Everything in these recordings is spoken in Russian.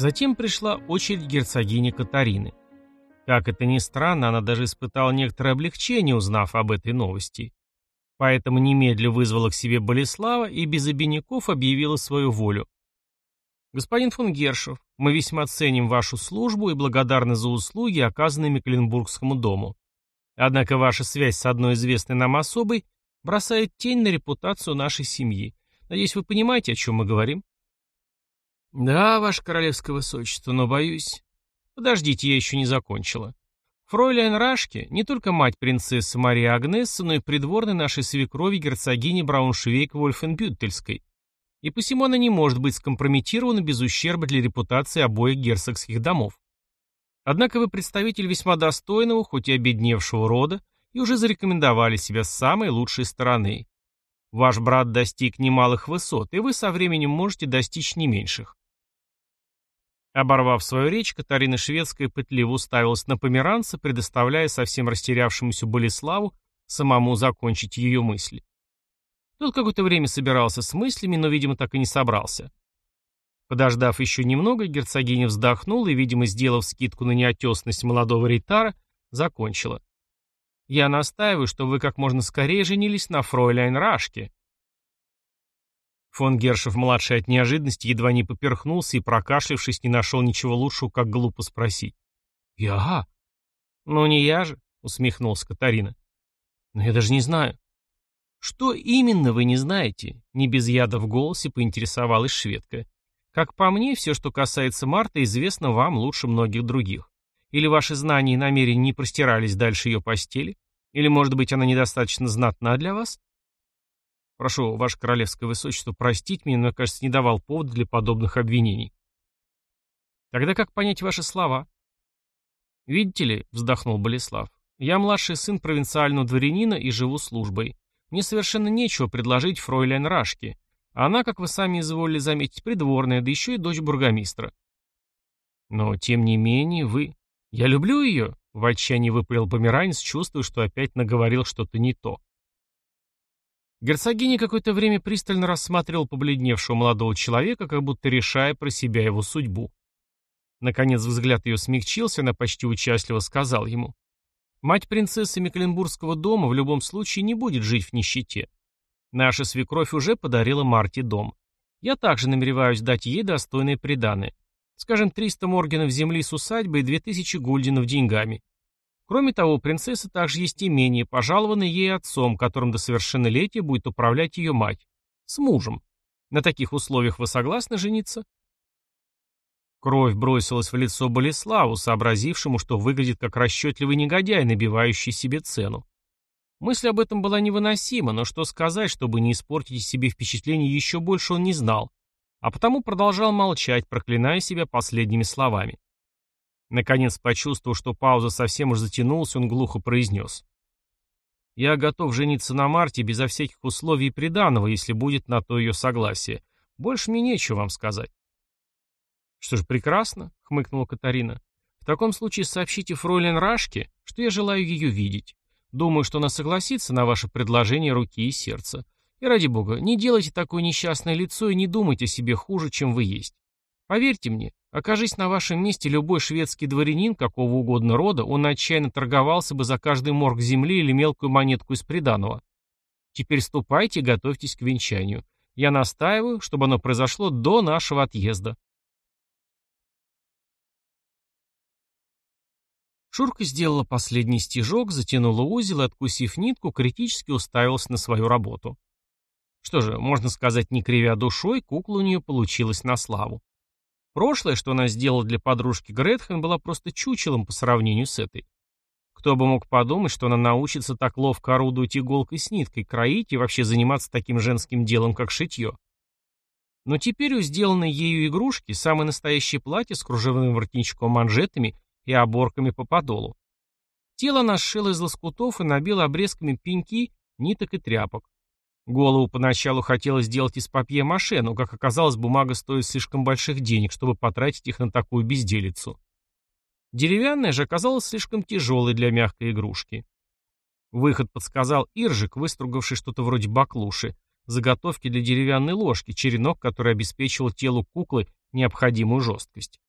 Затем пришла очередь герцогини Катарины. Как это ни странно, она даже испытала некоторое облегчение, узнав об этой новости. Поэтому немедля вызвала к себе Болеслава и без обиняков объявила свою волю. «Господин фон Гершев, мы весьма ценим вашу службу и благодарны за услуги, оказанные Мекленбургскому дому. Однако ваша связь с одной известной нам особой бросает тень на репутацию нашей семьи. Надеюсь, вы понимаете, о чем мы говорим?» «Да, ваше королевское высочество, но боюсь...» «Подождите, я еще не закончила. Фройляйн Рашке не только мать принцессы Марии Агнессы, но и придворной нашей свекрови герцогини Брауншвейк-Вольфенбюттельской. И посему она не может быть скомпрометирована без ущерба для репутации обоих герцогских домов. Однако вы представитель весьма достойного, хоть и обедневшего рода, и уже зарекомендовали себя с самой лучшей стороны. Ваш брат достиг немалых высот, и вы со временем можете достичь не меньших. Оборвав свою речь, Катарина Шведская пытливо уставилась на померанца, предоставляя совсем растерявшемуся Болеславу самому закончить ее мысли. Тот какое-то время собирался с мыслями, но, видимо, так и не собрался. Подождав еще немного, герцогиня вздохнула и, видимо, сделав скидку на неотесность молодого рейтара, закончила. «Я настаиваю, что вы как можно скорее женились на фройляйн Рашке». Фон Гершев-младший от неожиданности едва не поперхнулся и, прокашлявшись, не нашел ничего лучшего, как глупо спросить. «Я?» «Ну, не я же», — усмехнулась Катарина. «Но я даже не знаю». «Что именно вы не знаете?» — не без яда в голосе поинтересовалась шведка. Как по мне, все, что касается Марты, известно вам лучше многих других. Или ваши знания и намерения не простирались дальше ее постели? Или, может быть, она недостаточно знатна для вас? Прошу, ваше королевское высочество, простить меня, но, я, кажется, не давал повода для подобных обвинений. Тогда как понять ваши слова? Видите ли, вздохнул Болеслав, я младший сын провинциального дворянина и живу службой. Мне совершенно нечего предложить фройлен Рашке, она, как вы сами изволили заметить, придворная, да еще и дочь бургомистра. Но, тем не менее, вы... Я люблю ее, — в отчаянии выпалил померанец, чувствуя, что опять наговорил что-то не то. Герцогиня какое-то время пристально рассматривал побледневшего молодого человека, как будто решая про себя его судьбу. Наконец взгляд ее смягчился, она почти участливо сказал ему. «Мать принцессы Мекленбургского дома в любом случае не будет жить в нищете. Наша свекровь уже подарила Марте дом. Я также намереваюсь дать ей достойные приданы. Скажем, 300 моргенов земли с усадьбой и 2000 гульденов деньгами. Кроме того, у принцессы также есть имение, пожалованное ей отцом, которым до совершеннолетия будет управлять ее мать. С мужем. На таких условиях вы согласны жениться? Кровь бросилась в лицо Болеславу, сообразившему, что выглядит как расчетливый негодяй, набивающий себе цену. Мысль об этом была невыносима, но что сказать, чтобы не испортить себе впечатление еще больше он не знал, а потому продолжал молчать, проклиная себя последними словами. Наконец, почувствовав, что пауза совсем уж затянулась, он глухо произнес. «Я готов жениться на Марте безо всяких условий и приданого, если будет на то ее согласие. Больше мне нечего вам сказать». «Что ж, прекрасно», — хмыкнула Катарина. «В таком случае сообщите фройлен Рашке, что я желаю ее видеть. Думаю, что она согласится на ваше предложение руки и сердца. И ради бога, не делайте такое несчастное лицо и не думайте о себе хуже, чем вы есть. Поверьте мне, окажись на вашем месте любой шведский дворянин какого угодно рода, он отчаянно торговался бы за каждый морг земли или мелкую монетку из приданого. Теперь ступайте и готовьтесь к венчанию. Я настаиваю, чтобы оно произошло до нашего отъезда. Шурка сделала последний стежок, затянула узел и, откусив нитку, критически уставилась на свою работу. Что же, можно сказать, не кривя душой, кукла у нее получилась на славу. Прошлое, что она сделала для подружки Гретхен, было просто чучелом по сравнению с этой. Кто бы мог подумать, что она научится так ловко орудовать иголкой с ниткой, кроить и вообще заниматься таким женским делом, как шитье. Но теперь у сделанной ею игрушки самое настоящее платье с кружевным воротничком манжетами и оборками по подолу. Тело она сшила из лоскутов и набила обрезками пеньки, ниток и тряпок. Голову поначалу хотела сделать из папье-маше, но, как оказалось, бумага стоит слишком больших денег, чтобы потратить их на такую безделицу. Деревянная же оказалась слишком тяжелой для мягкой игрушки. Выход подсказал Иржик, выстругавший что-то вроде баклуши, заготовки для деревянной ложки, черенок, который обеспечивал телу куклы необходимую жесткость.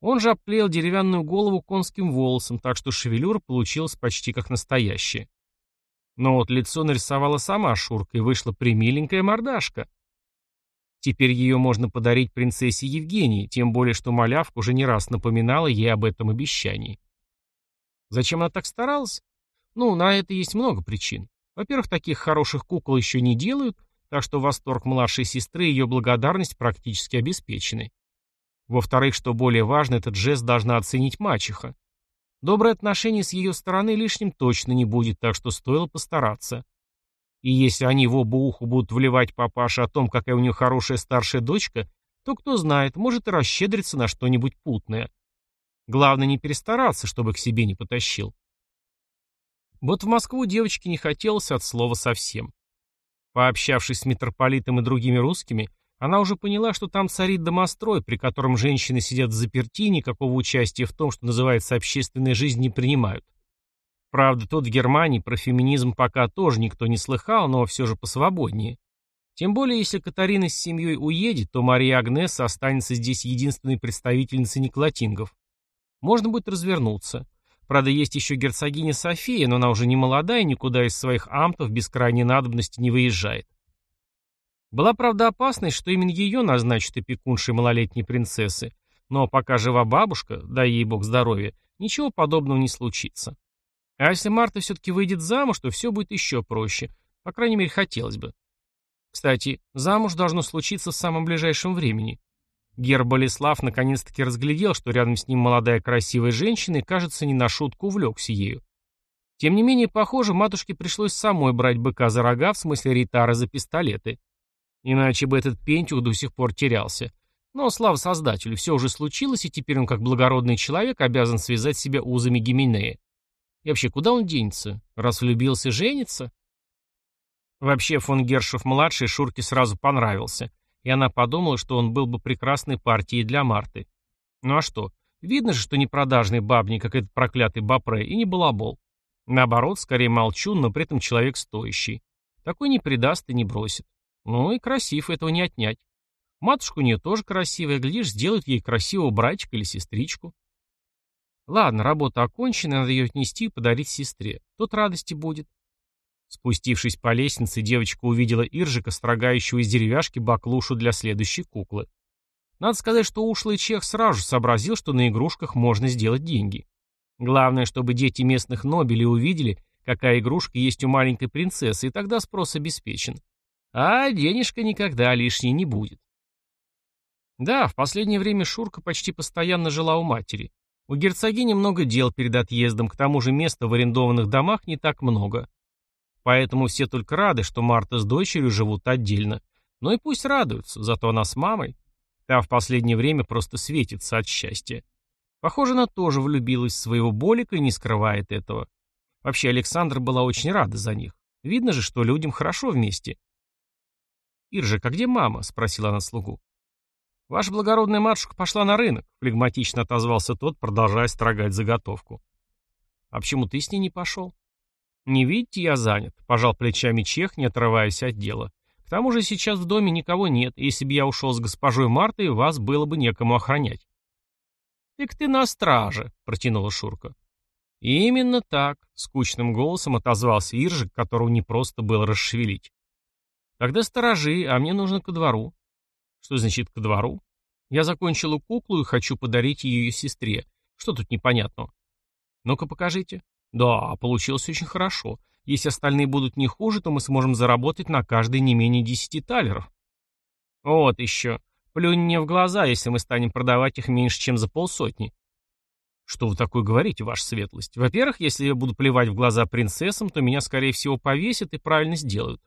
Он же обклеил деревянную голову конским волосом, так что шевелюра получилась почти как настоящая. Но вот лицо нарисовала сама Шурка, и вышла примиленькая мордашка. Теперь ее можно подарить принцессе Евгении, тем более что малявка уже не раз напоминала ей об этом обещании. Зачем она так старалась? Ну, на это есть много причин. Во-первых, таких хороших кукол еще не делают, так что восторг младшей сестры и ее благодарность практически обеспечены. Во-вторых, что более важно, этот жест должна оценить мачеха. Доброе отношение с ее стороны лишним точно не будет, так что стоило постараться. И если они в оба уху будут вливать папаше о том, какая у нее хорошая старшая дочка, то, кто знает, может и расщедриться на что-нибудь путное. Главное не перестараться, чтобы к себе не потащил. Вот в Москву девочке не хотелось от слова совсем. Пообщавшись с митрополитом и другими русскими, она уже поняла, что там царит домострой, при котором женщины сидят в заперти никакого участия в том, что называется общественной жизнь, не принимают. Правда, тут в Германии про феминизм пока тоже никто не слыхал, но все же посвободнее. Тем более, если Катарина с семьей уедет, то Мария Агнеса останется здесь единственной представительницей Николатингов. Можно будет развернуться. Правда, есть еще герцогиня София, но она уже не молодая и никуда из своих амтов без крайней надобности не выезжает. Была, правда, опасность, что именно ее назначат опекуншей малолетней принцессы, но пока жива бабушка, дай ей бог здоровья, ничего подобного не случится. А если Марта все-таки выйдет замуж, то все будет еще проще. По крайней мере, хотелось бы. Кстати, замуж должно случиться в самом ближайшем времени. Гер Болеслав наконец-таки разглядел, что рядом с ним молодая красивая женщина и, кажется, не на шутку увлекся ею. Тем не менее, похоже, матушке пришлось самой брать быка за рога, в смысле ритара за пистолеты. Иначе бы этот пентюх до сих пор терялся. Но, слава создателю, все уже случилось, и теперь он, как благородный человек, обязан связать себя узами Гименея. И вообще, куда он денется? Раз влюбился, женится? Вообще, фон Гершев-младший Шурке сразу понравился, и она подумала, что он был бы прекрасной партией для Марты. Ну а что? Видно же, что не продажный бабник, как этот проклятый Бапре, и не балабол. Наоборот, скорее молчун, но при этом человек стоящий. Такой не предаст и не бросит. Ну и красив, этого не отнять. Матушка у нее тоже красивая, глядишь, сделают ей красивого братчика или сестричку. Ладно, работа окончена, надо ее отнести и подарить сестре. Тут радости будет. Спустившись по лестнице, девочка увидела Иржика, строгающего из деревяшки баклушу для следующей куклы. Надо сказать, что ушлый чех сразу сообразил, что на игрушках можно сделать деньги. Главное, чтобы дети местных нобелей увидели, какая игрушка есть у маленькой принцессы, и тогда спрос обеспечен. А денежка никогда лишней не будет. Да, в последнее время Шурка почти постоянно жила у матери. У герцогини много дел перед отъездом, к тому же места в арендованных домах не так много. Поэтому все только рады, что Марта с дочерью живут отдельно. Ну и пусть радуются, зато она с мамой. Та в последнее время просто светится от счастья. Похоже, она тоже влюбилась в своего Болика и не скрывает этого. Вообще, Александра была очень рада за них. Видно же, что людям хорошо вместе. «Иржик, а где мама?» — спросила она слугу. «Ваша благородная матушка пошла на рынок», — флегматично отозвался тот, продолжая строгать заготовку. «А почему ты с ней не пошел?» «Не видите, я занят», — пожал плечами чех, не отрываясь от дела. «К тому же сейчас в доме никого нет, и если бы я ушел с госпожой Мартой, вас было бы некому охранять». «Так ты на страже», — протянула Шурка. «Именно так», — скучным голосом отозвался Иржик, которого не просто было расшевелить. «Тогда сторожи, а мне нужно ко двору. Что значит ко двору? Я закончила куклу и хочу подарить ее ее сестре. Что тут непонятного? Ну-ка покажите. Да, получилось очень хорошо. Если остальные будут не хуже, то мы сможем заработать на каждый не менее десяти талеров. Вот еще. Плюнь мне в глаза, если мы станем продавать их меньше, чем за полсотни. Что вы такое говорите, ваша светлость? Во-первых, если я буду плевать в глаза принцессам, то меня, скорее всего, повесят и правильно сделают.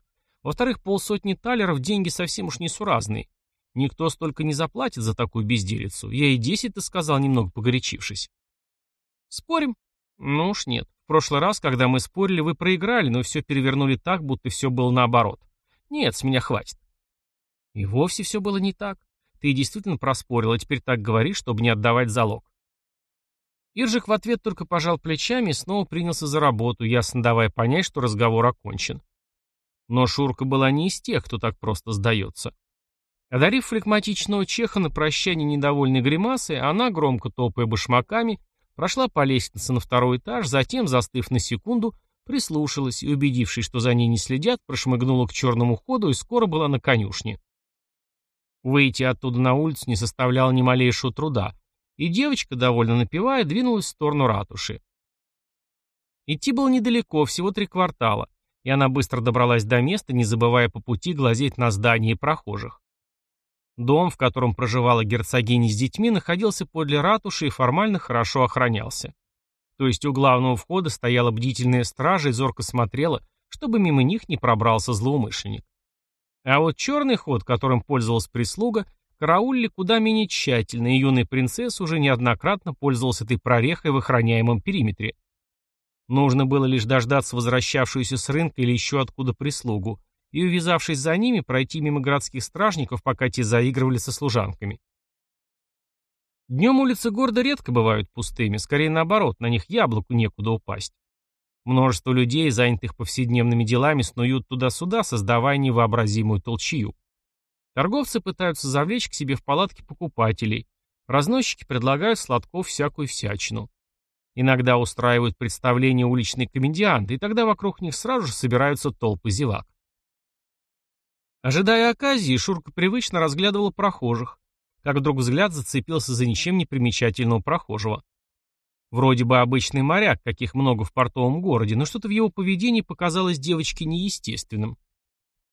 Во-вторых, полсотни талеров деньги совсем уж несуразные. Никто столько не заплатит за такую безделицу. Я и десять-то сказал, немного погорячившись. Спорим? Ну уж нет. В прошлый раз, когда мы спорили, вы проиграли, но все перевернули так, будто все было наоборот. Нет, с меня хватит. И вовсе все было не так. Ты действительно проспорил, а теперь так говоришь, чтобы не отдавать залог. Иржик в ответ только пожал плечами и снова принялся за работу, ясно давая понять, что разговор окончен. Но Шурка была не из тех, кто так просто сдается. Одарив флегматичного чеха на прощание недовольной гримасой, она, громко топая башмаками, прошла по лестнице на второй этаж, затем, застыв на секунду, прислушалась и, убедившись, что за ней не следят, прошмыгнула к черному ходу и скоро была на конюшне. Выйти оттуда на улицу не составляло ни малейшего труда, и девочка, довольно напевая, двинулась в сторону ратуши. Идти было недалеко, всего три квартала, и она быстро добралась до места, не забывая по пути глазеть на здания и прохожих. Дом, в котором проживала герцогиня с детьми, находился подле ратуши и формально хорошо охранялся. То есть у главного входа стояла бдительная стража и зорко смотрела, чтобы мимо них не пробрался злоумышленник. А вот черный ход, которым пользовалась прислуга, караулили куда менее тщательно, и юная принцесса уже неоднократно пользовалась этой прорехой в охраняемом периметре. Нужно было лишь дождаться возвращавшуюся с рынка или еще откуда прислугу, и, увязавшись за ними, пройти мимо городских стражников, пока те заигрывали со служанками. Днем улицы города редко бывают пустыми, скорее наоборот, на них яблоку некуда упасть. Множество людей, занятых повседневными делами, снуют туда-сюда, создавая невообразимую толчью. Торговцы пытаются завлечь к себе в палатки покупателей. Разносчики предлагают сладков всякую всячину. Иногда устраивают представления уличные комедианты, и тогда вокруг них сразу же собираются толпы зевак. Ожидая оказии, Шурка привычно разглядывала прохожих, как вдруг взгляд зацепился за ничем не примечательного прохожего. Вроде бы обычный моряк, каких много в портовом городе, но что-то в его поведении показалось девочке неестественным.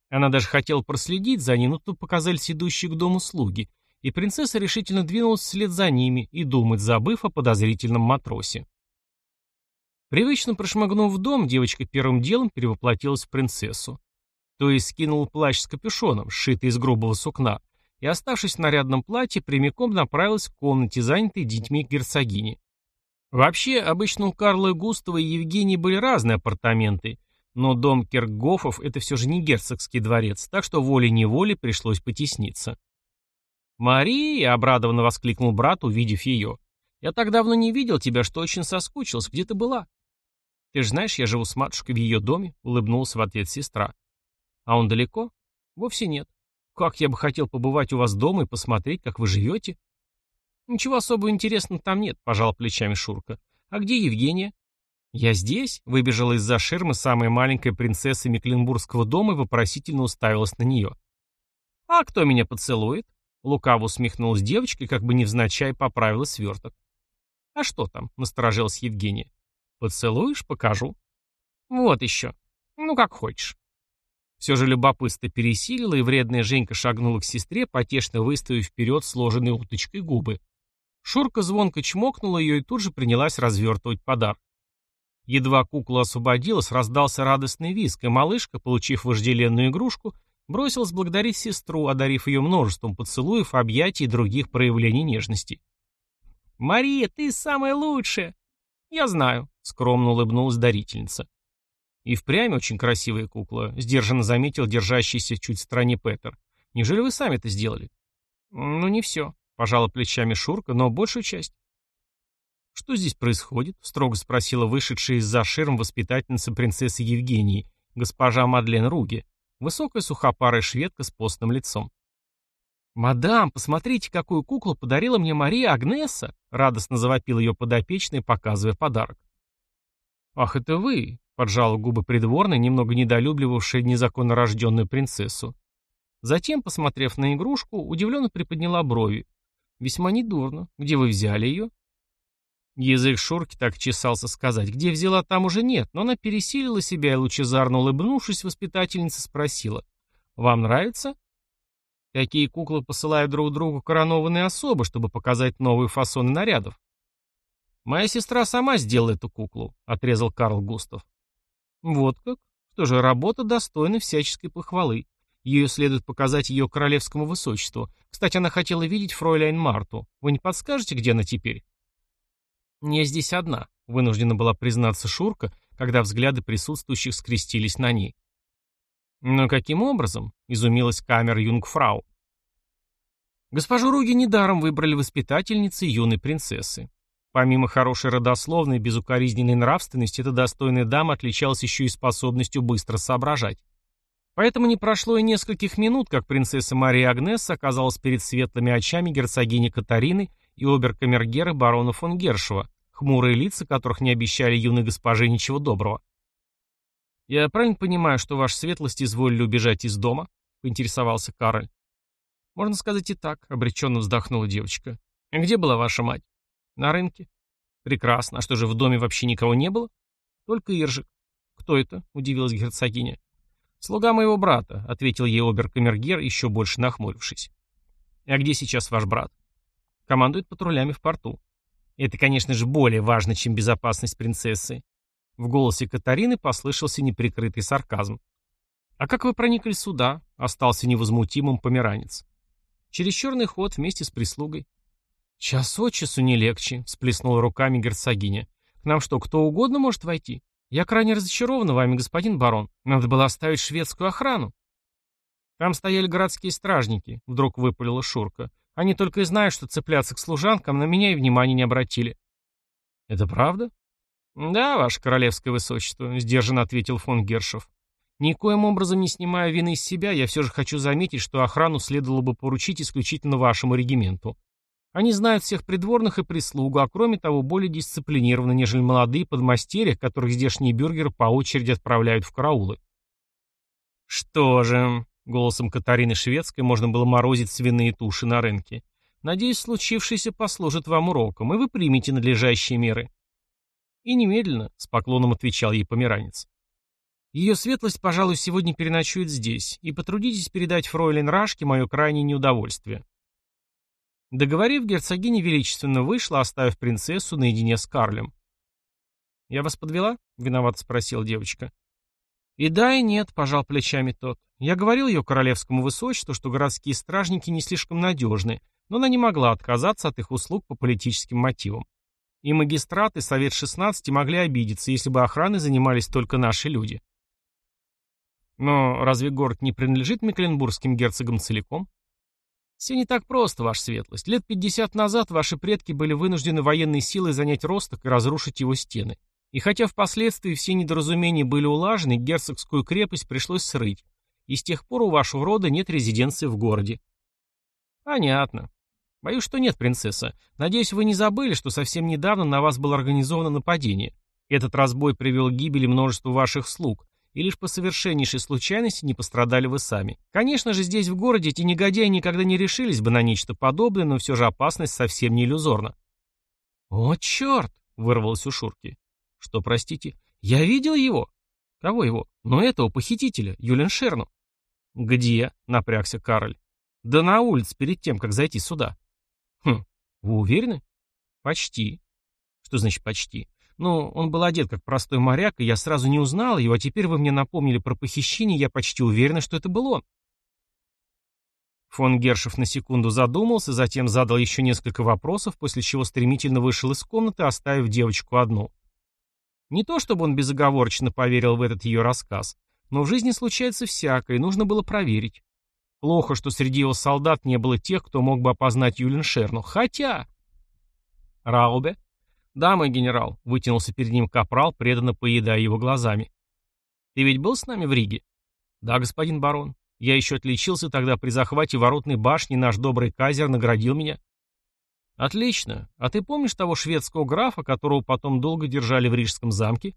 Она даже хотела проследить за ним, но тут показались идущие к дому слуги, и принцесса решительно двинулась вслед за ними и думать, забыв о подозрительном матросе. Привычно прошмыгнув в дом, девочка первым делом перевоплотилась в принцессу. То есть скинула плащ с капюшоном, сшитый из грубого сукна, и, оставшись в нарядном платье, прямиком направилась к комнате, занятой детьми герцогини. Вообще, обычно у Карла и Густава и Евгении были разные апартаменты, но дом Киркгофов — это все же не герцогский дворец, так что волей-неволей пришлось потесниться. «Мария!» — обрадованно воскликнул брат, увидев ее. «Я так давно не видел тебя, что очень соскучился. Где ты была?» «Ты же знаешь, я живу с матушкой в ее доме», — улыбнулась в ответ сестра. «А он далеко?» «Вовсе нет. Как я бы хотел побывать у вас дома и посмотреть, как вы живете. Ничего особо интересного там нет, пожал плечами Шурка. А где Евгения? Я здесь, выбежала из-за ширмы самая маленькая принцесса Мекленбургского дома и вопросительно уставилась на нее. А кто меня поцелует? Лукаво усмехнулась девочка как бы невзначай поправила сверток. «А что там?» — насторожилась Евгения. «Поцелуешь? Покажу». «Вот еще. Ну, как хочешь». Все же любопытство пересилило, и вредная Женька шагнула к сестре, потешно выставив вперед сложенные уточкой губы. Шурка звонко чмокнула ее и тут же принялась развертывать подарок. Едва кукла освободилась, раздался радостный визг, и малышка, получив вожделенную игрушку, бросилась благодарить сестру, одарив ее множеством поцелуев, объятий и других проявлений нежности. «Мария, ты самая лучшая!» «Я знаю», — скромно улыбнулась дарительница. «И впрямь очень красивая кукла», — сдержанно заметил держащийся чуть в стороне Петер. «Неужели вы сами это сделали?» «Ну, не все», — пожала плечами Шурка, но большую часть. «Что здесь происходит?» — строго спросила вышедшая из-за ширм воспитательница принцессы Евгении, госпожа Мадлен Руги, высокая сухопарая шведка с постным лицом. «Мадам, посмотрите, какую куклу подарила мне Мария Агнеса!» — радостно завопил ее подопечный, показывая подарок. «Ах, это вы!» Поджала губы придворной, немного недолюбливавшая незаконно рожденную принцессу. Затем, посмотрев на игрушку, удивленно приподняла брови. «Весьма недурно. Где вы взяли ее?» Язык Шурки так чесался сказать. Где взяла, там уже нет, но она пересилила себя и, лучезарно улыбнувшись, воспитательница спросила. «Вам нравится?» Такие куклы посылают друг другу коронованные особы, чтобы показать новые фасоны нарядов. «Моя сестра сама сделала эту куклу», — отрезал Карл Густав. Вот как? Что же, работа достойна всяческой похвалы. Ее следует показать ее королевскому высочеству. Кстати, она хотела видеть фройляйн Марту. Вы не подскажете, где она теперь? Не здесь одна, вынуждена была признаться Шурка, когда взгляды присутствующих скрестились на ней. Но каким образом? Изумилась камера юнгфрау. Госпожу Руги недаром выбрали воспитательницей юной принцессы. Помимо хорошей родословной и безукоризненной нравственности, эта достойная дама отличалась еще и способностью быстро соображать. Поэтому не прошло и нескольких минут, как принцесса Мария Агнесса оказалась перед светлыми очами герцогини Катарины и оберкамергера барона фон Гершева, хмурые лица которых не обещали юной госпоже ничего доброго. «Я правильно понимаю, что ваша светлость изволили убежать из дома?» — поинтересовался Кароль. «Можно сказать и так», — обреченно вздохнула девочка. «А где была ваша мать?» «На рынке». «Прекрасно. А что же, в доме вообще никого не было?» «Только Иржик». «Кто это?» — удивилась герцогиня. «Слуга моего брата», — ответил ей оберкамергер, еще больше нахмурившись. «А где сейчас ваш брат?» «Командует патрулями в порту». «Это, конечно же, более важно, чем безопасность принцессы». В голосе Катарины послышался неприкрытый сарказм. «А как вы проникли сюда?» — остался невозмутимым померанец. «Через черный ход вместе с прислугой». «Час от часу не легче», — всплеснула руками герцогиня. «К нам что, кто угодно может войти?» «Я крайне разочарована вами, господин барон. Надо было оставить шведскую охрану». «Там стояли городские стражники», — вдруг выпалила Шурка. «Они только и знают, что цепляться к служанкам, на меня и внимания не обратили». «Это правда?» «Да, ваше королевское высочество», — сдержанно ответил фон Гершев. «Никоим образом не снимая вины из себя, я все же хочу заметить, что охрану следовало бы поручить исключительно вашему регименту. Они знают всех придворных и прислугу, а кроме того более дисциплинированы, нежели молодые подмастерья, которых здешние бюргеры по очереди отправляют в караулы. «Что же...» — голосом Катарины Шведской можно было морозить свиные туши на рынке. «Надеюсь, случившееся послужит вам уроком, и вы примете надлежащие меры». «И немедленно», — с поклоном отвечал ей померанец. «Ее светлость, пожалуй, сегодня переночует здесь, и потрудитесь передать фройлен Рашке мое крайнее неудовольствие. Договорив, герцогиня величественно вышла, оставив принцессу наедине с Карлем. «Я вас подвела?» — виновато спросила девочка. «И да, и нет», — пожал плечами тот. «Я говорил ее королевскому высочеству, что городские стражники не слишком надежны, но она не могла отказаться от их услуг по политическим мотивам. И магистрат, и Совет 16 могли обидеться, если бы охраной занимались только наши люди». «Но разве город не принадлежит мекленбургским герцогам целиком?» Все не так просто, ваша светлость. Лет 50 назад ваши предки были вынуждены военной силой занять Росток и разрушить его стены. И хотя впоследствии все недоразумения были улажены, герцогскую крепость пришлось срыть. И с тех пор у вашего рода нет резиденции в городе. Понятно. Боюсь, что нет, принцесса. Надеюсь, вы не забыли, что совсем недавно на вас было организовано нападение. Этот разбой привел к гибели множества ваших слуг, и лишь по совершеннейшей случайности не пострадали вы сами. Конечно же, здесь в городе эти негодяи никогда не решились бы на нечто подобное, но все же опасность совсем не иллюзорна. «О, черт!» — вырвалось у Шурки. «Что, простите? Я видел его?» «Кого его?» «Ну, этого похитителя, Юлен Шерну». «Где?» — напрягся Кароль. «Да на улице, перед тем, как зайти сюда». «Хм, вы уверены?» «Почти». «Что значит «почти»?» Ну, он был одет как простой моряк, и я сразу не узнал его, а теперь вы мне напомнили про похищение, я почти уверена, что это был он. Фон Гершев на секунду задумался, затем задал еще несколько вопросов, после чего стремительно вышел из комнаты, оставив девочку одну. Не то чтобы он безоговорочно поверил в этот ее рассказ, но в жизни случается всякое, и нужно было проверить. Плохо, что среди его солдат не было тех, кто мог бы опознать Юлин Шерну. Хотя... Раубе «Да, мой генерал», — вытянулся перед ним капрал, преданно поедая его глазами. «Ты ведь был с нами в Риге?» «Да, господин барон. Я еще отличился тогда при захвате воротной башни, наш добрый казер наградил меня». «Отлично. А ты помнишь того шведского графа, которого потом долго держали в Рижском замке?»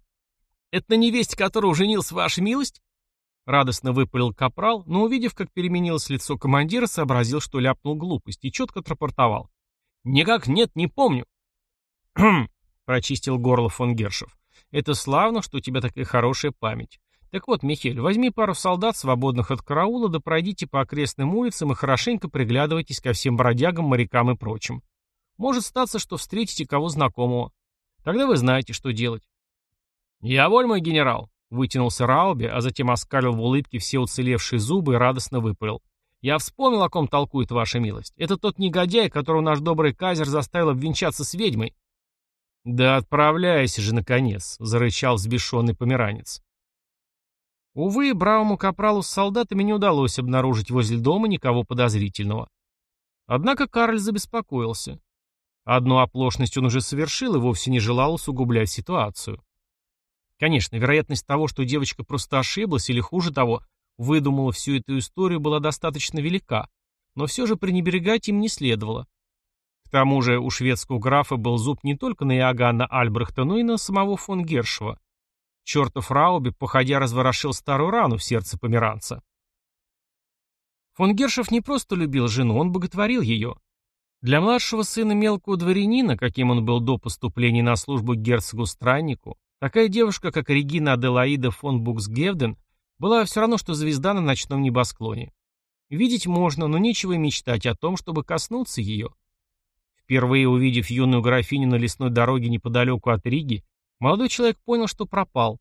«Это на невесте которого женился ваша милость?» Радостно выпалил капрал, но, увидев, как переменилось лицо командира, сообразил, что ляпнул глупость, и четко отрапортовал. «Никак нет, не помню». «Хм», — прочистил горло фон Гершев. «Это славно, что у тебя такая хорошая память. Так вот, Михель, возьми пару солдат, свободных от караула, да пройдите по окрестным улицам и хорошенько приглядывайтесь ко всем бродягам, морякам и прочим. Может статься, что встретите кого знакомого. Тогда вы знаете, что делать». «Я воль, мой генерал», — вытянулся Раубе, а затем оскалил в улыбке все уцелевшие зубы и радостно выпалил. «Я вспомнил, о ком толкует ваша милость. Это тот негодяй, которого наш добрый казер заставил обвенчаться с ведьмой». «Да отправляйся же, наконец!» — зарычал взбешенный померанец. Увы, бравому капралу с солдатами не удалось обнаружить возле дома никого подозрительного. Однако Карль забеспокоился. Одну оплошность он уже совершил и вовсе не желал усугублять ситуацию. Конечно, вероятность того, что девочка просто ошиблась или, хуже того, выдумала всю эту историю, была достаточно велика, но все же пренебрегать им не следовало. К тому же у шведского графа был зуб не только на Иоганна Альбрехта, но и на самого фон Гершева. Чертов Раубе, походя, разворошил старую рану в сердце померанца. Фон Гершев не просто любил жену, он боготворил ее. Для младшего сына мелкого дворянина, каким он был до поступления на службу герцогу-страннику, такая девушка, как Регина Аделаида фон Буксгевден, была все равно, что звезда на ночном небосклоне. Видеть можно, но нечего и мечтать о том, чтобы коснуться ее. Впервые увидев юную графиню на лесной дороге неподалеку от Риги, молодой человек понял, что пропал.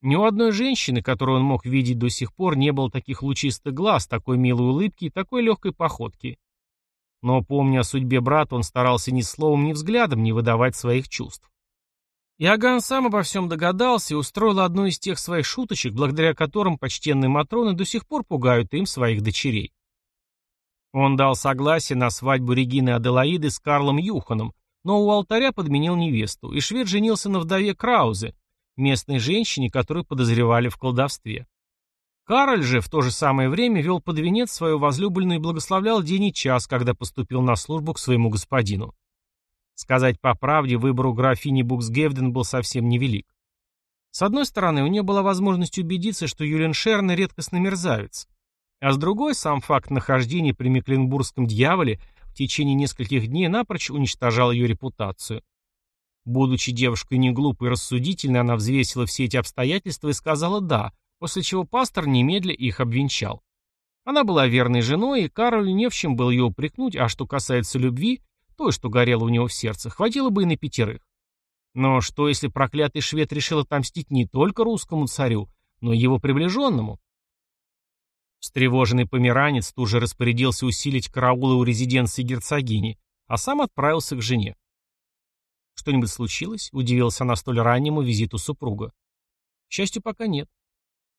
Ни у одной женщины, которую он мог видеть до сих пор, не было таких лучистых глаз, такой милой улыбки и такой легкой походки. Но, помня о судьбе брата, он старался ни словом, ни взглядом не выдавать своих чувств. Иоганн сам обо всем догадался и устроил одну из тех своих шуточек, благодаря которым почтенные Матроны до сих пор пугают им своих дочерей. Он дал согласие на свадьбу Регины Аделаиды с Карлом Юханом, но у алтаря подменил невесту, и швед женился на вдове Краузе, местной женщине, которую подозревали в колдовстве. Кароль же в то же самое время вел под венец свою возлюбленную и благословлял день и час, когда поступил на службу к своему господину. Сказать по правде, выбор у графини Буксгевден был совсем невелик. С одной стороны, у нее была возможность убедиться, что Юлен Шерн редкостный мерзавец, а с другой, сам факт нахождения при Мекленбургском дьяволе в течение нескольких дней напрочь уничтожал ее репутацию. Будучи девушкой не глупой и рассудительной, она взвесила все эти обстоятельства и сказала «да», после чего пастор немедля их обвенчал. Она была верной женой, и Каролю не в чем было ее упрекнуть, а что касается любви, той, что горело у него в сердце, хватило бы и на пятерых. Но что, если проклятый швед решил отомстить не только русскому царю, но и его приближенному? Встревоженный померанец тут же распорядился усилить караулы у резиденции герцогини, а сам отправился к жене. «Что-нибудь случилось?» — удивился она столь раннему визиту супруга. «К счастью, пока нет».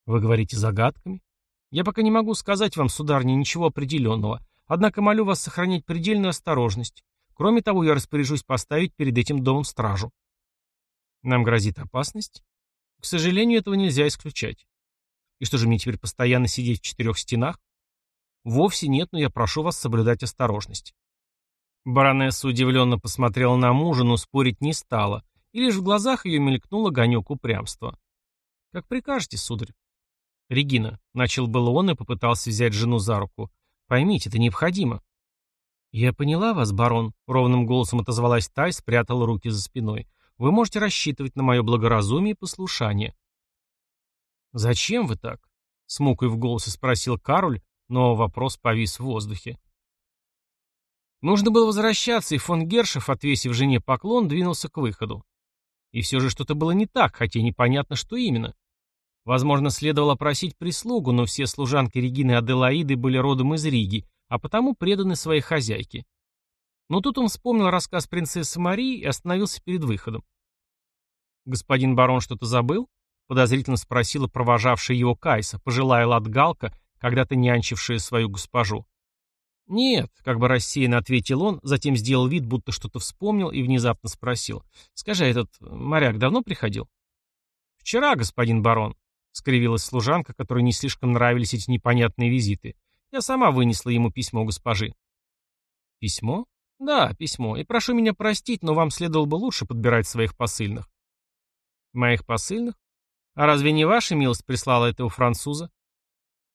«Вы говорите загадками?» «Я пока не могу сказать вам, сударыня, ничего определенного, однако молю вас сохранять предельную осторожность. Кроме того, я распоряжусь поставить перед этим домом стражу». «Нам грозит опасность?» «К сожалению, этого нельзя исключать». «И что же мне теперь постоянно сидеть в четырех стенах?» «Вовсе нет, но я прошу вас соблюдать осторожность». Баронесса удивленно посмотрела на мужа, но спорить не стала, и лишь в глазах ее мелькнул огонек упрямства. «Как прикажете, сударь?» «Регина», — начал было он и попытался взять жену за руку. «Поймите, это необходимо». «Я поняла вас, барон», — ровным голосом отозвалась Тай, спрятала руки за спиной. «Вы можете рассчитывать на мое благоразумие и послушание». «Зачем вы так?» — с мукой в голосе спросил Кароль, но вопрос повис в воздухе. Нужно было возвращаться, и фон Гершев, отвесив жене поклон, двинулся к выходу. И все же что-то было не так, хотя непонятно, что именно. Возможно, следовало просить прислугу, но все служанки Регины Аделаиды были родом из Риги, а потому преданы своей хозяйке. Но тут он вспомнил рассказ принцессы Марии и остановился перед выходом. «Господин барон что-то забыл?» — подозрительно спросила провожавшая его Кайса, пожилая латгалка, когда-то нянчившая свою госпожу. «Нет», — как бы рассеянно ответил он, затем сделал вид, будто что-то вспомнил и внезапно спросил. «Скажи, этот моряк давно приходил?» «Вчера, господин барон», — скривилась служанка, которой не слишком нравились эти непонятные визиты. «Я сама вынесла ему письмо госпожи». «Письмо?» «Да, письмо. И прошу меня простить, но вам следовало бы лучше подбирать своих посыльных». «Моих посыльных? А разве не ваша милость прислала этого француза?»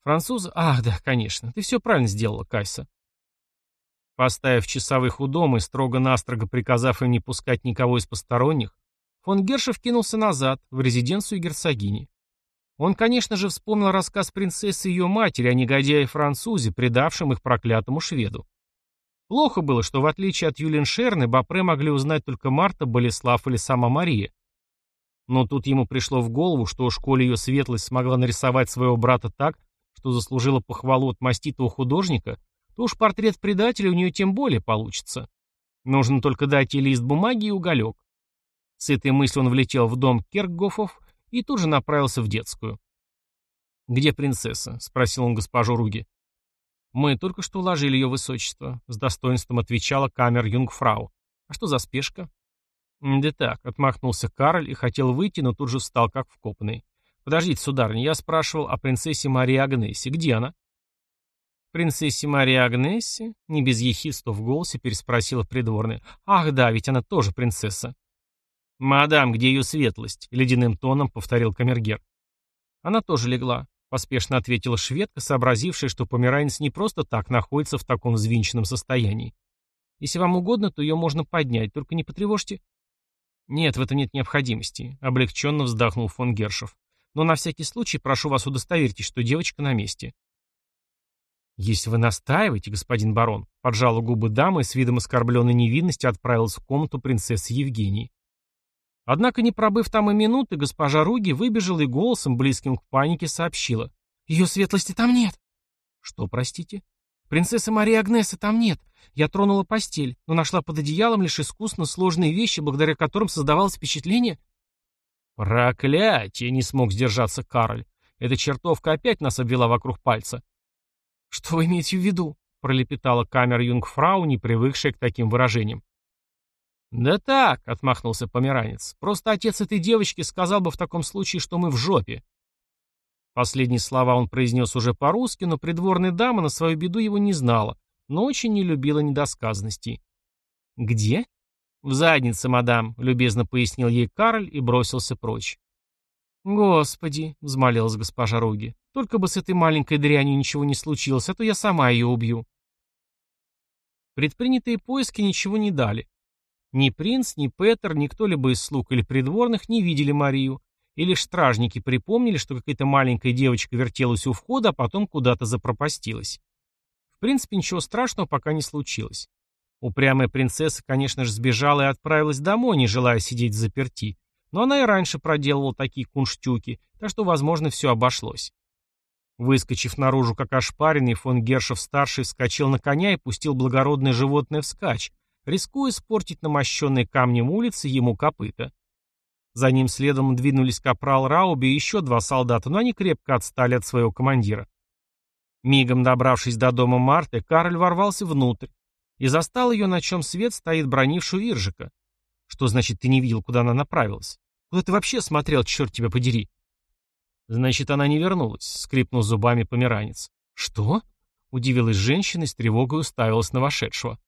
«Француза? Ах, да, конечно. Ты все правильно сделала, Кайса». Поставив часовых у дома и строго-настрого приказав им не пускать никого из посторонних, фон Гершев кинулся назад, в резиденцию герцогини. Он, конечно же, вспомнил рассказ принцессы и ее матери о негодяе-французе, предавшем их проклятому шведу. Плохо было, что в отличие от Юлин Шерны, Бапре могли узнать только Марта, Болеслав или сама Мария. Но тут ему пришло в голову, что у школе ее светлость смогла нарисовать своего брата так, что заслужила похвалу от маститого художника, то уж портрет предателя у нее тем более получится. Нужно только дать ей лист бумаги и уголек. С этой мыслью он влетел в дом Кергофов и тут же направился в детскую. «Где принцесса?» — спросил он госпожу Руги. «Мы только что уложили ее высочество», — с достоинством отвечала камер юнгфрау. «А что за спешка?» «Да так», — отмахнулся Карль и хотел выйти, но тут же встал как вкопанный. Подождите, сударыня, я спрашивал о принцессе Марии Агнессе. Где она? «Принцессе Марии Агнессе?» — не без ехидства в голосе переспросила придворная. «Ах да, ведь она тоже принцесса». «Мадам, где ее светлость?» — ледяным тоном повторил камергер. «Она тоже легла», — поспешно ответила шведка, сообразившая, что померанец не просто так находится в таком взвинченном состоянии. «Если вам угодно, то ее можно поднять, только не потревожьте». «Нет, в этом нет необходимости», — облегченно вздохнул фон Гершев. «Но на всякий случай прошу вас удостоверьтесь, что девочка на месте». «Если вы настаиваете, господин барон», — поджала губы дамы и с видом оскорбленной невинности отправилась в комнату принцессы Евгении. Однако, не пробыв там и минуты, госпожа Руги выбежала и голосом, близким к панике, сообщила. «Ее светлости там нет». «Что, простите?» «Принцессы Марии Агнесы там нет. Я тронула постель, но нашла под одеялом лишь искусно сложные вещи, благодаря которым создавалось впечатление...» «Проклятие!» — не смог сдержаться Кароль. Эта чертовка опять нас обвела вокруг пальца. «Что вы имеете в виду?» — пролепетала камера юнгфрау, не привыкшая к таким выражениям. «Да так», — отмахнулся померанец, — «просто отец этой девочки сказал бы в таком случае, что мы в жопе». Последние слова он произнес уже по-русски, но придворная дама на свою беду его не знала, но очень не любила недосказанностей. «Где?» «В заднице, мадам», — любезно пояснил ей Карль и бросился прочь. «Господи», — взмолилась госпожа Руги, — «только бы с этой маленькой дрянью ничего не случилось, а то я сама ее убью». Предпринятые поиски ничего не дали. Ни принц, ни Петер, ни кто-либо из слуг или придворных не видели Марию, и лишь стражники припомнили, что какая-то маленькая девочка вертелась у входа, а потом куда-то запропастилась. В принципе, ничего страшного пока не случилось. Упрямая принцесса, конечно же, сбежала и отправилась домой, не желая сидеть в заперти, но она и раньше проделывала такие кунштюки, так что, возможно, все обошлось. Выскочив наружу, как ошпаренный, фон Гершев-старший вскочил на коня и пустил благородное животное вскачь, рискуя испортить намощенные камнем улицы ему копыта. За ним следом двинулись капрал Рауби и еще два солдата, но они крепко отстали от своего командира. Мигом добравшись до дома Марты, Карль ворвался внутрь и застал ее, на чем свет стоит бронившую Иржика. Что значит, ты не видел, куда она направилась? Куда ты вообще смотрел, черт тебя подери? Значит, она не вернулась, скрипнул зубами померанец. Что? Удивилась женщина и с тревогой уставилась на вошедшего.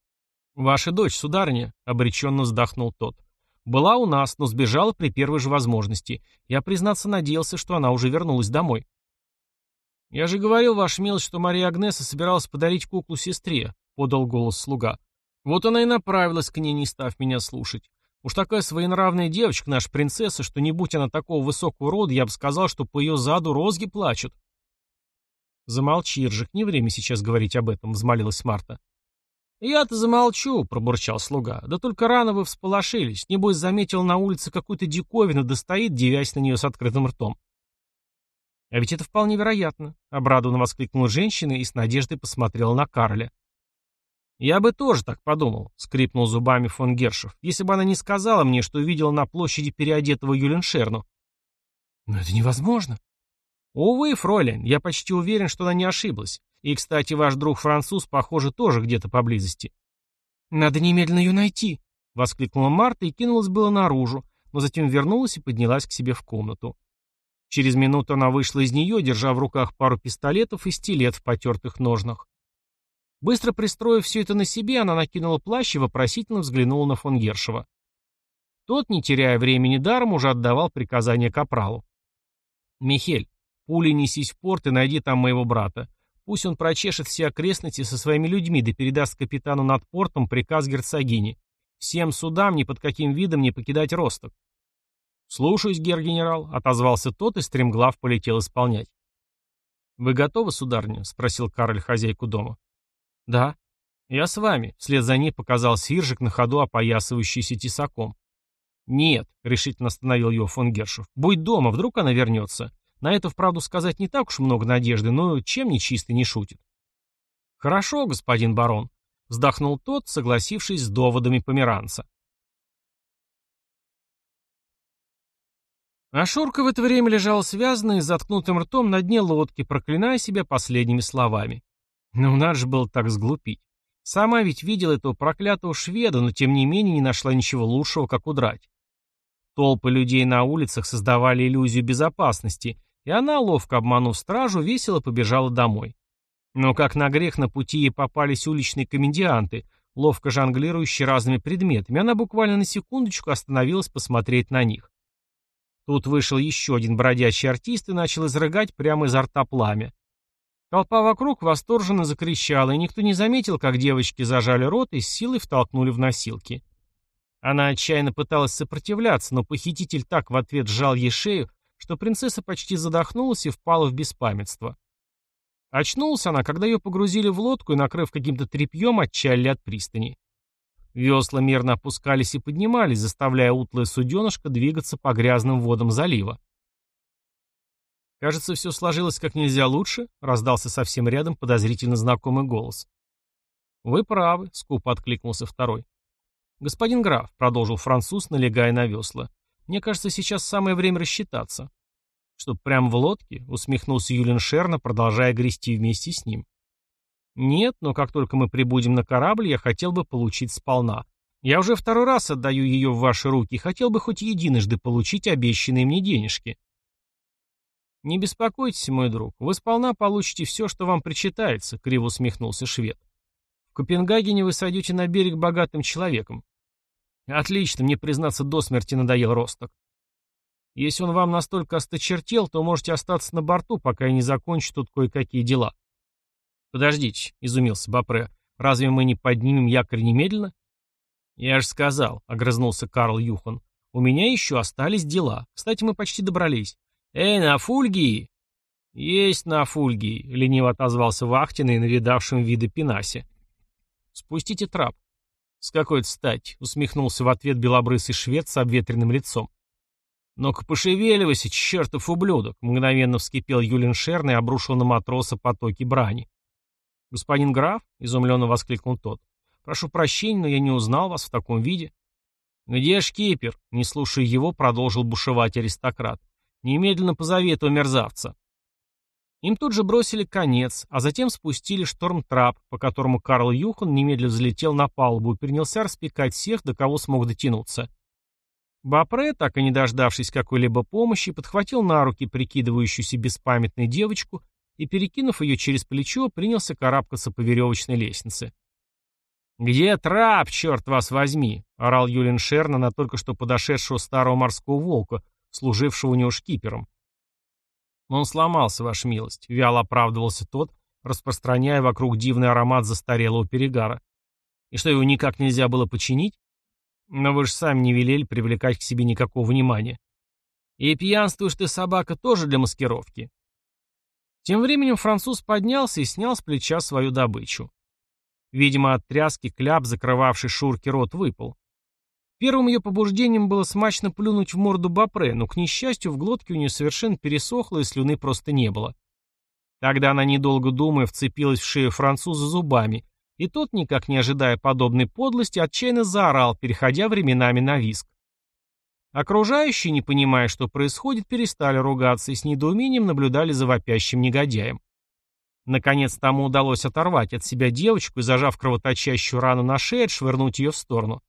«Ваша дочь, сударыня», — обреченно вздохнул тот. «Была у нас, но сбежала при первой же возможности. Я, признаться, надеялся, что она уже вернулась домой». «Я же говорил, ваш милость, что Мария Агнеса собиралась подарить куклу сестре», — подал голос слуга. «Вот она и направилась к ней, не став меня слушать. Уж такая своенравная девочка, наша принцесса, что не будь она такого высокого рода, я бы сказал, что по ее заду розги плачут. Замолчи, Иржик, не время сейчас говорить об этом, взмолилась Марта. Я-то замолчу, пробурчал слуга. Да только рано вы всполошились. Небось, заметил на улице какую-то диковину, да стоит, девясь на нее с открытым ртом. А ведь это вполне вероятно, обрадованно воскликнула женщина и с надеждой посмотрела на Карля. «Я бы тоже так подумал», — скрипнул зубами фон Гершев, «если бы она не сказала мне, что видела на площади переодетого Юленшерну». «Но это невозможно». «Увы, фройлен, я почти уверен, что она не ошиблась. И, кстати, ваш друг-француз, похоже, тоже где-то поблизости». «Надо немедленно ее найти», — воскликнула Марта и кинулась было наружу, но затем вернулась и поднялась к себе в комнату. Через минуту она вышла из нее, держа в руках пару пистолетов и стилет в потертых ножнах. Быстро пристроив все это на себе, она накинула плащ и вопросительно взглянула на фон Гершева. Тот, не теряя времени даром, уже отдавал приказание капралу. «Михель, пулей несись в порт и найди там моего брата. Пусть он прочешет все окрестности со своими людьми да передаст капитану над портом приказ герцогини. Всем судам ни под каким видом не покидать Росток». «Слушаюсь, гер-генерал», — отозвался тот и стремглав полетел исполнять. «Вы готовы, сударыня?» — спросил Карль хозяйку дома. «Да». «Я с вами», — вслед за ней показал Сиржик на ходу опоясывающийся тесаком. «Нет», — решительно остановил его фон Гершев. «Будь дома, вдруг она вернется. На это, вправду сказать, не так уж много надежды, но чем нечистый не шутит». «Хорошо, господин барон», — вздохнул тот, согласившись с доводами померанца. А Шурка в это время лежал связанный с заткнутым ртом на дне лодки, проклиная себя последними словами. Ну, надо же было так сглупить. Сама ведь видела этого проклятого шведа, но тем не менее не нашла ничего лучшего, как удрать. Толпы людей на улицах создавали иллюзию безопасности, и она, ловко обманув стражу, весело побежала домой. Но как на грех на пути ей попались уличные комедианты, ловко жонглирующие разными предметами, она буквально на секундочку остановилась посмотреть на них. Тут вышел еще один бродячий артист и начал изрыгать прямо изо рта пламя. Толпа вокруг восторженно закричала, и никто не заметил, как девочки зажали рот и с силой втолкнули в носилки. Она отчаянно пыталась сопротивляться, но похититель так в ответ сжал ей шею, что принцесса почти задохнулась и впала в беспамятство. Очнулась она, когда ее погрузили в лодку и, накрыв каким-то тряпьем, отчалили от пристани. Весла мерно опускались и поднимались, заставляя утлое суденышко двигаться по грязным водам залива. «Кажется, все сложилось как нельзя лучше», — раздался совсем рядом подозрительно знакомый голос. «Вы правы», — скупо откликнулся второй. «Господин граф», — продолжил француз, налегая на весла, — «мне кажется, сейчас самое время рассчитаться». «Что, прям в лодке?» — усмехнулся Юлин Шерна, продолжая грести вместе с ним. «Нет, но как только мы прибудем на корабль, я хотел бы получить сполна. Я уже второй раз отдаю ее в ваши руки и хотел бы хоть единожды получить обещанные мне денежки». «Не беспокойтесь, мой друг, вы сполна получите все, что вам причитается», — криво усмехнулся швед. «В Копенгагене вы сойдете на берег богатым человеком». «Отлично, мне, признаться, до смерти надоел Росток. Если он вам настолько осточертел, то можете остаться на борту, пока я не закончу тут кое-какие дела». «Подождите», — изумился Бапре, — «разве мы не поднимем якорь немедленно?» «Я же сказал», — огрызнулся Карл Юхан, — «у меня еще остались дела. Кстати, мы почти добрались. Эй, на фульгии!» «Есть на фульгии», — лениво отозвался Вахтин и навидавшим виды Пенасе. «Спустите трап». «С какой-то стать», — усмехнулся в ответ белобрысый швед с обветренным лицом. «Ну-ка пошевеливайся, чертов ублюдок!» Мгновенно вскипел Юлин Шерн и обрушил на матроса потоки брани. «Господин граф?» — изумленно воскликнул тот. «Прошу прощения, но я не узнал вас в таком виде». «Где шкипер?» — не слушая его, продолжил бушевать аристократ. «Немедленно позови этого мерзавца». Им тут же бросили конец, а затем спустили шторм-трап, по которому Карл Юхан немедленно взлетел на палубу и принялся распекать всех, до кого смог дотянуться. Бапре, так и не дождавшись какой-либо помощи, подхватил на руки прикидывающуюся беспамятной девочку и, перекинув ее через плечо, принялся карабкаться по веревочной лестнице. «Где трап, черт вас возьми?» — орал Юлин Шерна на только что подошедшего старого морского волка, служившего у него шкипером. «Он сломался, ваша милость», — вяло оправдывался тот, распространяя вокруг дивный аромат застарелого перегара. «И что, его никак нельзя было починить?» Но вы же сами не велели привлекать к себе никакого внимания. И пьянствуешь ты, собака, тоже для маскировки. Тем временем француз поднялся и снял с плеча свою добычу. Видимо, от тряски кляп, закрывавший Шурке рот, выпал. Первым ее побуждением было смачно плюнуть в морду Бапре, но, к несчастью, в глотке у нее совершенно пересохло и слюны просто не было. Тогда она, недолго думая, вцепилась в шею француза зубами и тот, никак не ожидая подобной подлости, отчаянно заорал, переходя временами на виск. Окружающие, не понимая, что происходит, перестали ругаться и с недоумением наблюдали за вопящим негодяем. Наконец тому удалось оторвать от себя девочку и, зажав кровоточащую рану на шее, отшвырнуть ее в сторону.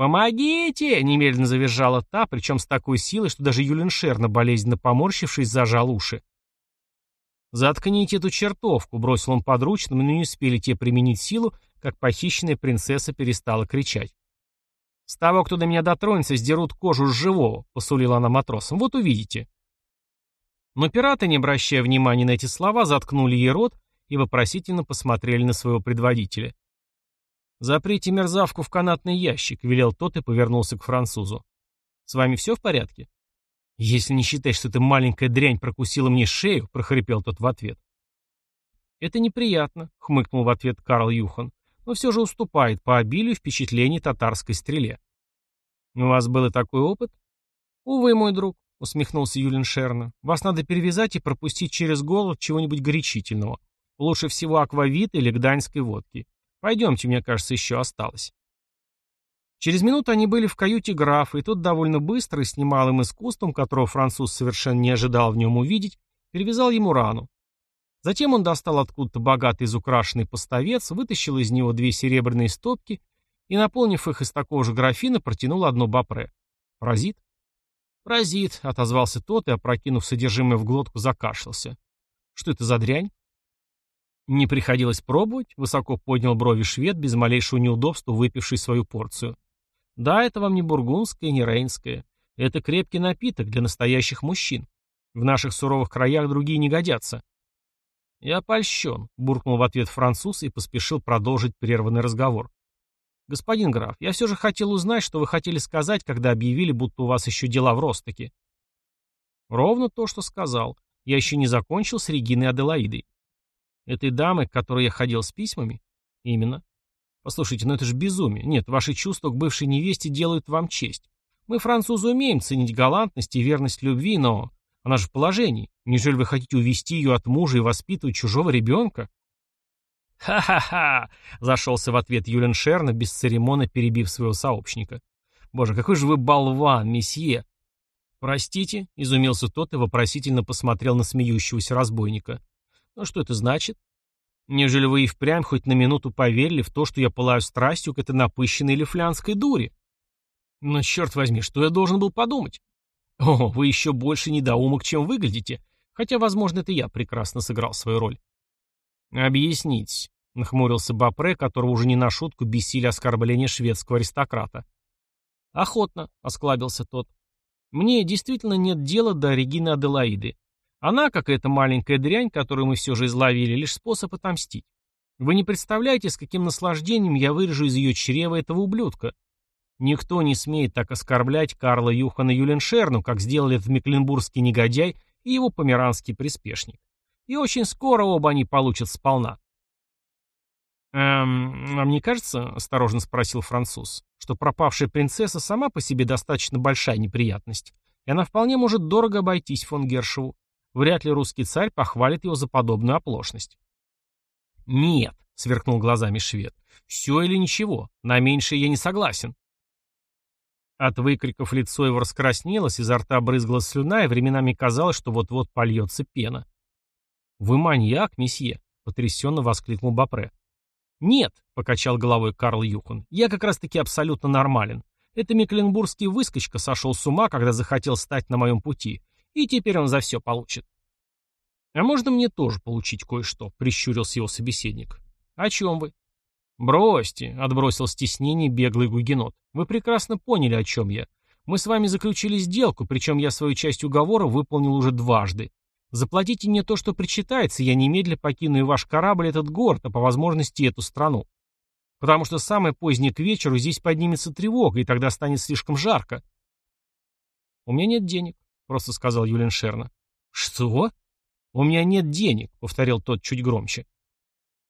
«Помогите!» — немедленно завизжала та, причем с такой силой, что даже Юлиншерна, болезненно поморщившись, зажал уши. «Заткните эту чертовку», — бросил он подручным, но не успели те применить силу, как похищенная принцесса перестала кричать. «С того, кто до меня дотронется, сдерут кожу с живого», — посулила она матросам. «Вот увидите». Но пираты, не обращая внимания на эти слова, заткнули ей рот и вопросительно посмотрели на своего предводителя. «Заприте мерзавку в канатный ящик», — велел тот и повернулся к французу. «С вами все в порядке?» «Если не считать, что эта маленькая дрянь прокусила мне шею», — прохрипел тот в ответ. «Это неприятно», — хмыкнул в ответ Карл Юхан, «но все же уступает по обилию впечатлений татарской стреле». «У вас был и такой опыт?» «Увы, мой друг», — усмехнулся Юлин Шерна, «вас надо перевязать и пропустить через голову чего-нибудь горячительного. Лучше всего аквавит или гданьской водки. Пойдемте, мне кажется, еще осталось». Через минуту они были в каюте графа, и тот довольно быстро и с немалым искусством, которого француз совершенно не ожидал в нем увидеть, перевязал ему рану. Затем он достал откуда-то богатый изукрашенный поставец, вытащил из него две серебряные стопки и, наполнив их из такого же графина, протянул одно бапре. Паразит? Паразит, отозвался тот и, опрокинув содержимое в глотку, закашлялся. Что это за дрянь? Не приходилось пробовать, высоко поднял брови швед, без малейшего неудобства выпивший свою порцию. Да, это вам не бургундское, не рейнское. Это крепкий напиток для настоящих мужчин. В наших суровых краях другие не годятся. «Я польщен», — буркнул в ответ француз и поспешил продолжить прерванный разговор. «Господин граф, я все же хотел узнать, что вы хотели сказать, когда объявили, будто у вас еще дела в Ростоке». «Ровно то, что сказал. Я еще не закончил с Региной Аделаидой». «Этой дамой, к которой я ходил с письмами?» «Именно». «Послушайте, ну это же безумие. Нет, ваши чувства к бывшей невесте делают вам честь. Мы, французы, умеем ценить галантность и верность любви, но она же в положении. Неужели вы хотите увести ее от мужа и воспитывать чужого ребенка? «Ха-ха-ха!» — зашелся в ответ Юлен Шерна, без церемона перебив своего сообщника. «Боже, какой же вы болван, месье!» «Простите», — изумился тот и вопросительно посмотрел на смеющегося разбойника. «Ну что это значит? Неужели вы и впрямь хоть на минуту поверили в то, что я пылаю страстью к этой напыщенной лифлянской дуре? Ну, черт возьми, что я должен был подумать? О, вы еще больше недоумок, чем выглядите. Хотя, возможно, это я прекрасно сыграл свою роль. Объяснить, нахмурился Бапре, которого уже не на шутку бесили оскорбления шведского аристократа. Охотно, осклабился тот. Мне действительно нет дела до Регины Аделаиды. Она, как эта маленькая дрянь, которую мы все же изловили, лишь способ отомстить. Вы не представляете, с каким наслаждением я вырежу из ее чрева этого ублюдка. Никто не смеет так оскорблять Карла Юхана Юленшерну, как сделали этот мекленбургский негодяй и его померанский приспешник. И очень скоро оба они получат сполна. «Эм, вам не кажется, — осторожно спросил француз, — что пропавшая принцесса сама по себе достаточно большая неприятность, и она вполне может дорого обойтись фон Гершеву. Вряд ли русский царь похвалит его за подобную оплошность». «Нет», — сверкнул глазами швед, — «все или ничего, на меньшее я не согласен». От выкриков лицо его раскраснелось, изо рта брызгала слюна, и временами казалось, что вот-вот польется пена. «Вы маньяк, месье!» — потрясенно воскликнул Бапре. «Нет», — покачал головой Карл Юхан, — «я как раз-таки абсолютно нормален. Это мекленбургский выскочка сошел с ума, когда захотел стать на моем пути, и теперь он за все получит». «А можно мне тоже получить кое-что?» — прищурился его собеседник. «О чем вы?» «Бросьте», — отбросил стеснение беглый гугенот. «Вы прекрасно поняли, о чем я. Мы с вами заключили сделку, причем я свою часть уговора выполнил уже дважды. Заплатите мне то, что причитается, я немедля покину и ваш корабль, этот город, а по возможности эту страну. Потому что самое позднее к вечеру здесь поднимется тревога, и тогда станет слишком жарко». «У меня нет денег», — просто сказал Юлин Шерна. «Что?» «У меня нет денег», — повторил тот чуть громче.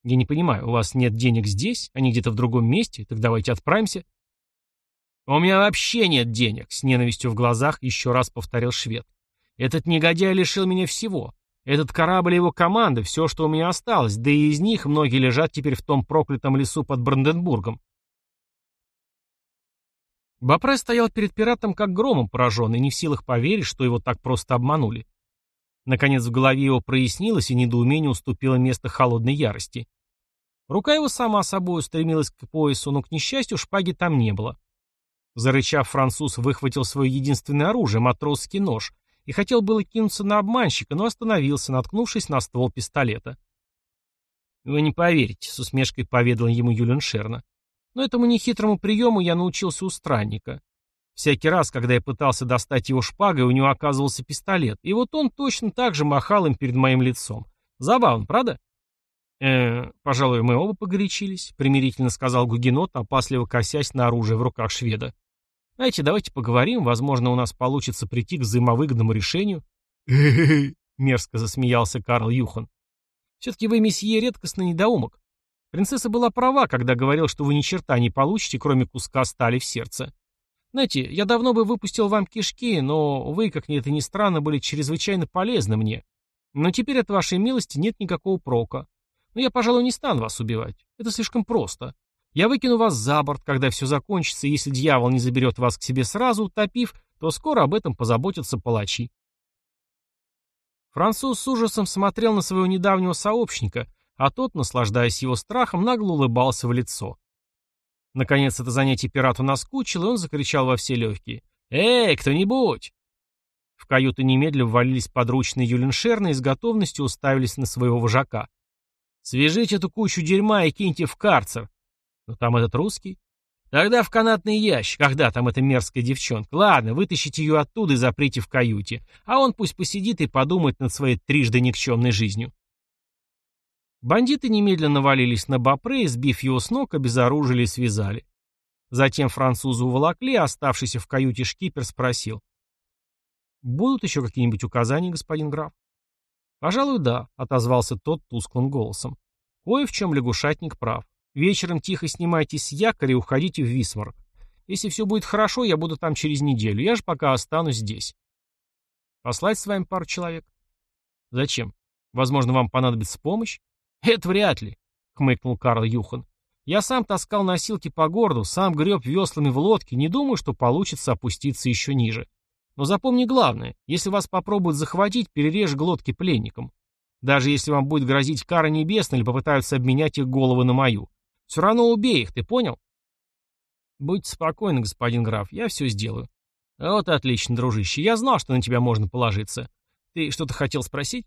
Я не понимаю, у вас нет денег здесь, а не где-то в другом месте? Так давайте отправимся. У меня вообще нет денег, с ненавистью в глазах еще раз повторил швед. Этот негодяй лишил меня всего. Этот корабль и его команда, все, что у меня осталось, да и из них многие лежат теперь в том проклятом лесу под Бранденбургом. Бапре стоял перед пиратом как громом пораженный, не в силах поверить, что его так просто обманули. Наконец в голове его прояснилось, и недоумение уступило место холодной ярости. Рука его сама собой устремилась к поясу, но, к несчастью, шпаги там не было. Зарычав, француз выхватил свое единственное оружие, матросский нож, и хотел было кинуться на обманщика, но остановился, наткнувшись на ствол пистолета. «Вы не поверите», — с усмешкой поведал ему Юлиан Шерна. «Но этому нехитрому приему я научился у странника. Всякий раз, когда я пытался достать его шпагой, у него оказывался пистолет, и вот он точно так же махал им перед моим лицом. Забавно, правда? э пожалуй, мы оба погорячились», — примирительно сказал Гугенот, опасливо косясь на оружие в руках шведа. «Знаете, давайте поговорим, возможно, у нас получится прийти к взаимовыгодному решению». мерзко засмеялся Карл Юхан. «Все-таки вы, месье, редкостный недоумок. Принцесса была права, когда говорил, что вы ни черта не получите, кроме куска стали в сердце. Знаете, я давно бы выпустил вам кишки, но вы, как ни это ни странно, были чрезвычайно полезны мне. Но теперь от вашей милости нет никакого прока. Но я, пожалуй, не стану вас убивать. Это слишком просто. Я выкину вас за борт, когда все закончится, и если дьявол не заберет вас к себе сразу, утопив, то скоро об этом позаботятся палачи. Француз с ужасом смотрел на своего недавнего сообщника, а тот, наслаждаясь его страхом, нагло улыбался в лицо. Наконец это занятие пирату наскучило, и он закричал во все легкие. «Эй, кто-нибудь!» В каюту немедленно ввалились подручные Юленшерны и с готовностью уставились на своего вожака. «Свяжите эту кучу дерьма и киньте в карцер!» «Но там этот русский?» «Тогда в канатный ящик. Когда там эта мерзкая девчонка? Ладно, вытащите ее оттуда и заприте в каюте. А он пусть посидит и подумает над своей трижды никчемной жизнью». Бандиты немедленно навалились на Бапре сбив его с ног, обезоружили и связали. Затем французу уволокли, а оставшийся в каюте шкипер спросил. «Будут еще какие-нибудь указания, господин граф?» «Пожалуй, да», — отозвался тот тусклым голосом. «Кое в чем лягушатник прав. Вечером тихо снимайтесь с якоря и уходите в Висмар. Если все будет хорошо, я буду там через неделю. Я же пока останусь здесь». «Послать с вами пару человек?» «Зачем? Возможно, вам понадобится помощь?» «Это вряд ли», — хмыкнул Карл Юхан. «Я сам таскал носилки по городу, сам греб веслами в лодке, не думаю, что получится опуститься еще ниже. Но запомни главное, если вас попробуют захватить, перережь глотки пленникам. Даже если вам будет грозить кара небесная или попытаются обменять их головы на мою. Все равно убей их, ты понял?» «Будьте спокойны, господин граф, я все сделаю». «Вот отлично, дружище, я знал, что на тебя можно положиться. Ты что-то хотел спросить?»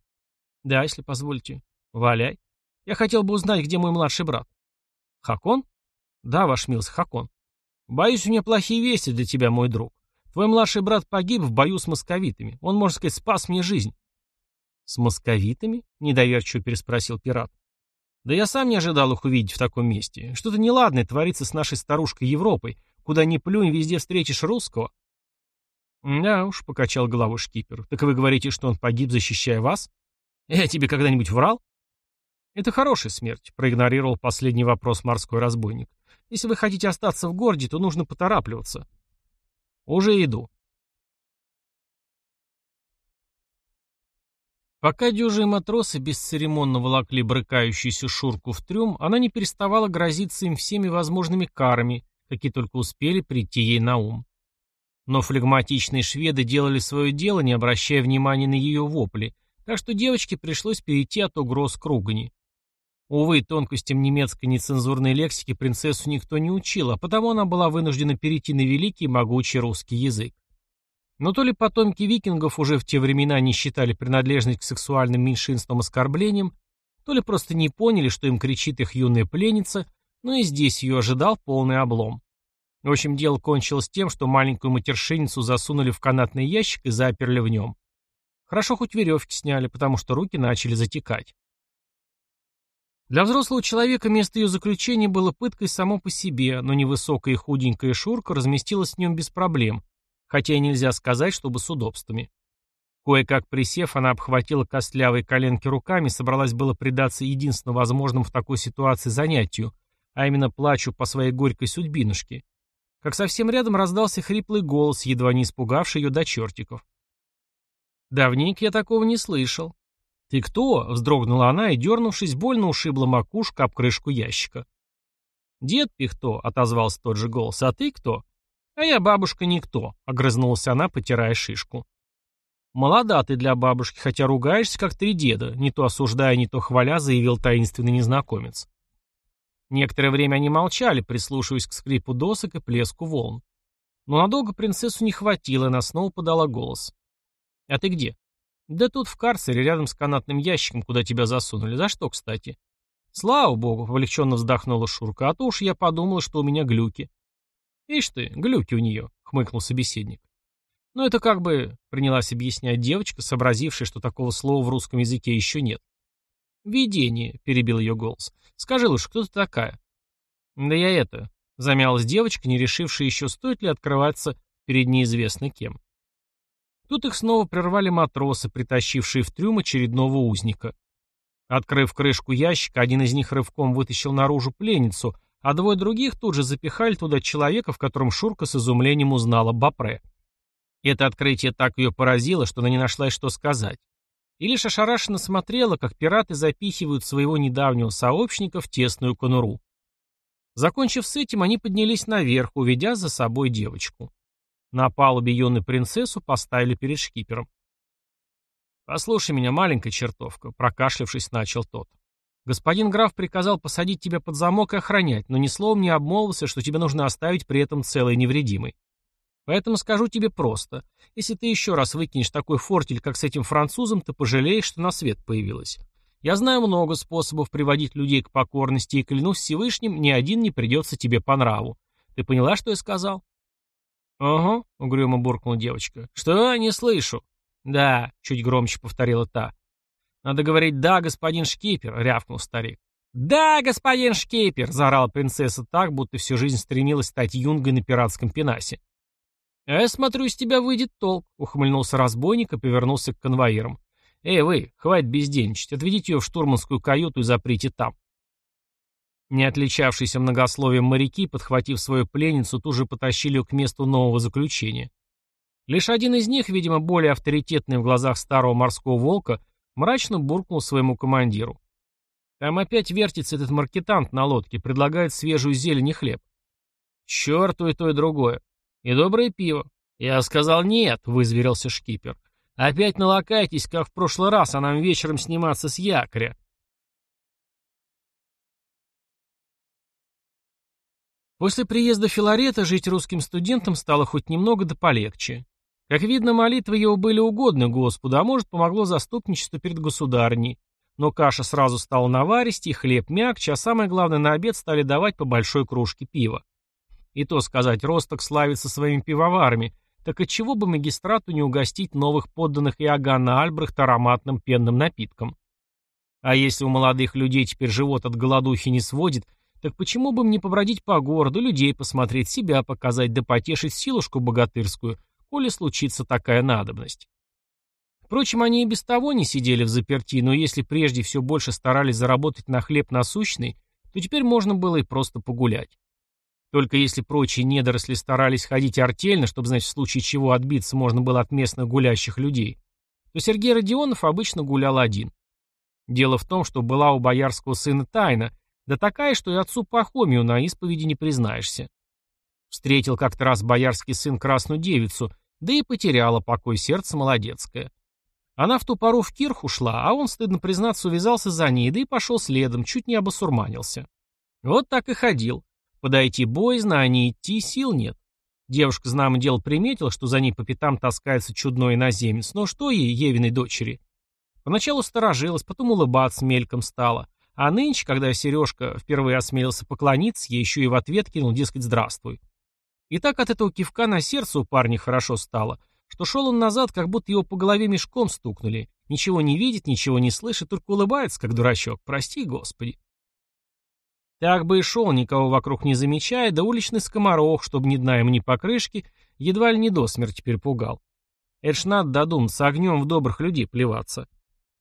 «Да, если позволите». «Валяй». Я хотел бы узнать, где мой младший брат. Хакон? Да, ваш милость, Хакон. Боюсь, у меня плохие вести для тебя, мой друг. Твой младший брат погиб в бою с московитами. Он, можно сказать, спас мне жизнь. С московитами? Недоверчиво переспросил пират. Да я сам не ожидал их увидеть в таком месте. Что-то неладное творится с нашей старушкой Европой. Куда ни плюнь, везде встретишь русского. Да уж, покачал головой шкипер. Так вы говорите, что он погиб, защищая вас? Я тебе когда-нибудь врал? «Это хорошая смерть», — проигнорировал последний вопрос морской разбойник. «Если вы хотите остаться в городе, то нужно поторапливаться». «Уже иду». Пока дюжие матросы бесцеремонно волокли брыкающуюся шурку в трюм, она не переставала грозиться им всеми возможными карами, какие только успели прийти ей на ум. Но флегматичные шведы делали свое дело, не обращая внимания на ее вопли, так что девочке пришлось перейти от угроз к ругани. Увы, тонкостям немецкой нецензурной лексики принцессу никто не учил, а потому она была вынуждена перейти на великий могучий русский язык. Но то ли потомки викингов уже в те времена не считали принадлежность к сексуальным меньшинствам оскорблением, то ли просто не поняли, что им кричит их юная пленница, но и здесь ее ожидал полный облом. В общем, дело кончилось тем, что маленькую матершинницу засунули в канатный ящик и заперли в нем. Хорошо хоть веревки сняли, потому что руки начали затекать. Для взрослого человека место ее заключения было пыткой само по себе, но невысокая и худенькая Шурка разместилась в нем без проблем, хотя и нельзя сказать, чтобы с удобствами. Кое-как присев, она обхватила костлявые коленки руками собралась было предаться единственно возможному в такой ситуации занятию, а именно плачу по своей горькой судьбинушке. Как совсем рядом раздался хриплый голос, едва не испугавший ее до чертиков. Давненько я такого не слышал. «Ты кто?» — вздрогнула она и, дернувшись, больно ушибла макушку об крышку ящика. «Дед Пихто», — отозвался тот же голос, — «а ты кто?» «А я бабушка никто», — огрызнулась она, потирая шишку. «Молода ты для бабушки, хотя ругаешься, как три деда», — не то осуждая, не то хваля, заявил таинственный незнакомец. Некоторое время они молчали, прислушиваясь к скрипу досок и плеску волн. Но надолго принцессу не хватило, и она снова подала голос. «А ты где?» Да тут в карцере, рядом с канатным ящиком, куда тебя засунули. За что, кстати? Слава богу, облегченно вздохнула Шурка, а то уж я подумала, что у меня глюки. Ишь ты, глюки у нее, хмыкнул собеседник. Ну это как бы, принялась объяснять девочка, сообразившая, что такого слова в русском языке еще нет. «Видение», — перебил ее голос. «Скажи лучше, кто ты такая?» «Да я это», — замялась девочка, не решившая еще, стоит ли открываться перед неизвестно кем. Тут их снова прервали матросы, притащившие в трюм очередного узника. Открыв крышку ящика, один из них рывком вытащил наружу пленницу, а двое других тут же запихали туда человека, в котором Шурка с изумлением узнала Бапре. Это открытие так ее поразило, что она не нашла что сказать. И лишь ошарашенно смотрела, как пираты запихивают своего недавнего сообщника в тесную конуру. Закончив с этим, они поднялись наверх, уведя за собой девочку. На палубе юную принцессу поставили перед шкипером. «Послушай меня, маленькая чертовка», — прокашлявшись, начал тот. «Господин граф приказал посадить тебя под замок и охранять, но ни словом не обмолвился, что тебе нужно оставить при этом целой невредимой. Поэтому скажу тебе просто. Если ты еще раз выкинешь такой фортель, как с этим французом, ты пожалеешь, что на свет появилась. Я знаю много способов приводить людей к покорности, и клянусь Всевышним, ни один не придется тебе по нраву. Ты поняла, что я сказал? «Ага», — угрюмо буркнула девочка. «Что? Не слышу». «Да», — чуть громче повторила та. «Надо говорить «да, господин шкипер», — рявкнул старик. «Да, господин шкипер!» — заорала принцесса так, будто всю жизнь стремилась стать юнгой на пиратском пенасе. «А я смотрю, из тебя выйдет толк», — ухмыльнулся разбойник и повернулся к конвоирам. «Эй, вы, хватит бездельничать, отведите ее в штурманскую каюту и заприте там». Не отличавшиеся многословием моряки, подхватив свою пленницу, тут же потащили ее к месту нового заключения. Лишь один из них, видимо, более авторитетный в глазах старого морского волка, мрачно буркнул своему командиру. Там опять вертится этот маркетант на лодке, предлагает свежую зелень и хлеб. Черту и то, и другое. И доброе пиво. Я сказал нет, вызверился шкипер. Опять налакайтесь, как в прошлый раз, а нам вечером сниматься с якоря. После приезда Филарета жить русским студентам стало хоть немного да полегче. Как видно, молитвы его были угодны Господу, а может, помогло заступничество перед государней. Но каша сразу стала наваристей, хлеб мягче, а самое главное, на обед стали давать по большой кружке пива. И то сказать, Росток славится своими пивоварами, так отчего бы магистрату не угостить новых подданных Иоганна Альбрехта ароматным пенным напитком? А если у молодых людей теперь живот от голодухи не сводит, так почему бы мне побродить по городу, людей посмотреть, себя показать, да потешить силушку богатырскую, коли случится такая надобность? Впрочем, они и без того не сидели в заперти, но если прежде все больше старались заработать на хлеб насущный, то теперь можно было и просто погулять. Только если прочие недоросли старались ходить артельно, чтобы, знать, в случае чего отбиться можно было от местных гулящих людей, то Сергей Родионов обычно гулял один. Дело в том, что была у боярского сына тайна, да такая, что и отцу Пахомию на исповеди не признаешься. Встретил как-то раз боярский сын красную девицу, да и потеряла покой сердце молодецкое. Она в ту пору в кирх ушла, а он, стыдно признаться, увязался за ней, да и пошел следом, чуть не обосурманился. Вот так и ходил. Подойти боязно, а не идти сил нет. Девушка, знамо дело, приметила, что за ней по пятам таскается чудной иноземец, но что ей, Евиной дочери? Поначалу сторожилась, потом улыбаться мельком стала. А нынче, когда Сережка впервые осмелился поклониться, ей еще и в ответ кинул, дескать, здравствуй. И так от этого кивка на сердце у парня хорошо стало, что шел он назад, как будто его по голове мешком стукнули. Ничего не видит, ничего не слышит, только улыбается, как дурачок. Прости, Господи. Так бы и шел, никого вокруг не замечая, да уличный скоморох, чтобы ни дна ему, ни покрышки, едва ли не до смерти перепугал. Это ж надо додуматься, огнем в добрых людей плеваться.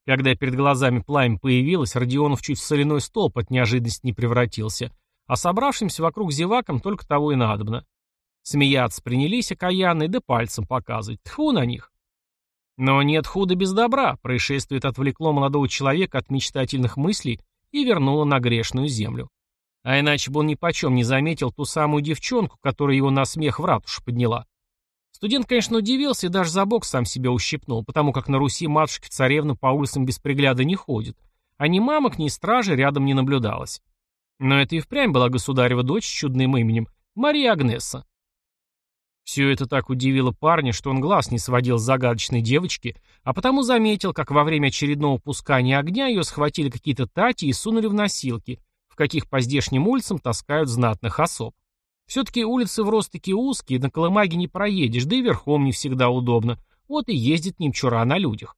Когда перед глазами пламя появилось, Родионов чуть в соляной столб от неожиданности не превратился, а собравшимся вокруг зевакам только того и надобно. Смеяться принялись окаянные, да пальцем показывать. Тьфу на них. Но нет худа без добра, происшествие отвлекло молодого человека от мечтательных мыслей и вернуло на грешную землю. А иначе бы он ни почем не заметил ту самую девчонку, которая его на смех в ратушу подняла. Студент, конечно, удивился и даже за бок сам себя ущипнул, потому как на Руси матушки-царевны по улицам без пригляда не ходят, а ни мамок, ни стражи рядом не наблюдалось. Но это и впрямь была государева дочь с чудным именем Мария Агнеса. Все это так удивило парня, что он глаз не сводил с загадочной девочки, а потому заметил, как во время очередного пускания огня ее схватили какие-то тати и сунули в носилки, в каких по здешним улицам таскают знатных особ. Все-таки улицы в Ростыке узкие, на Колымаге не проедешь, да и верхом не всегда удобно. Вот и ездит немчура на людях.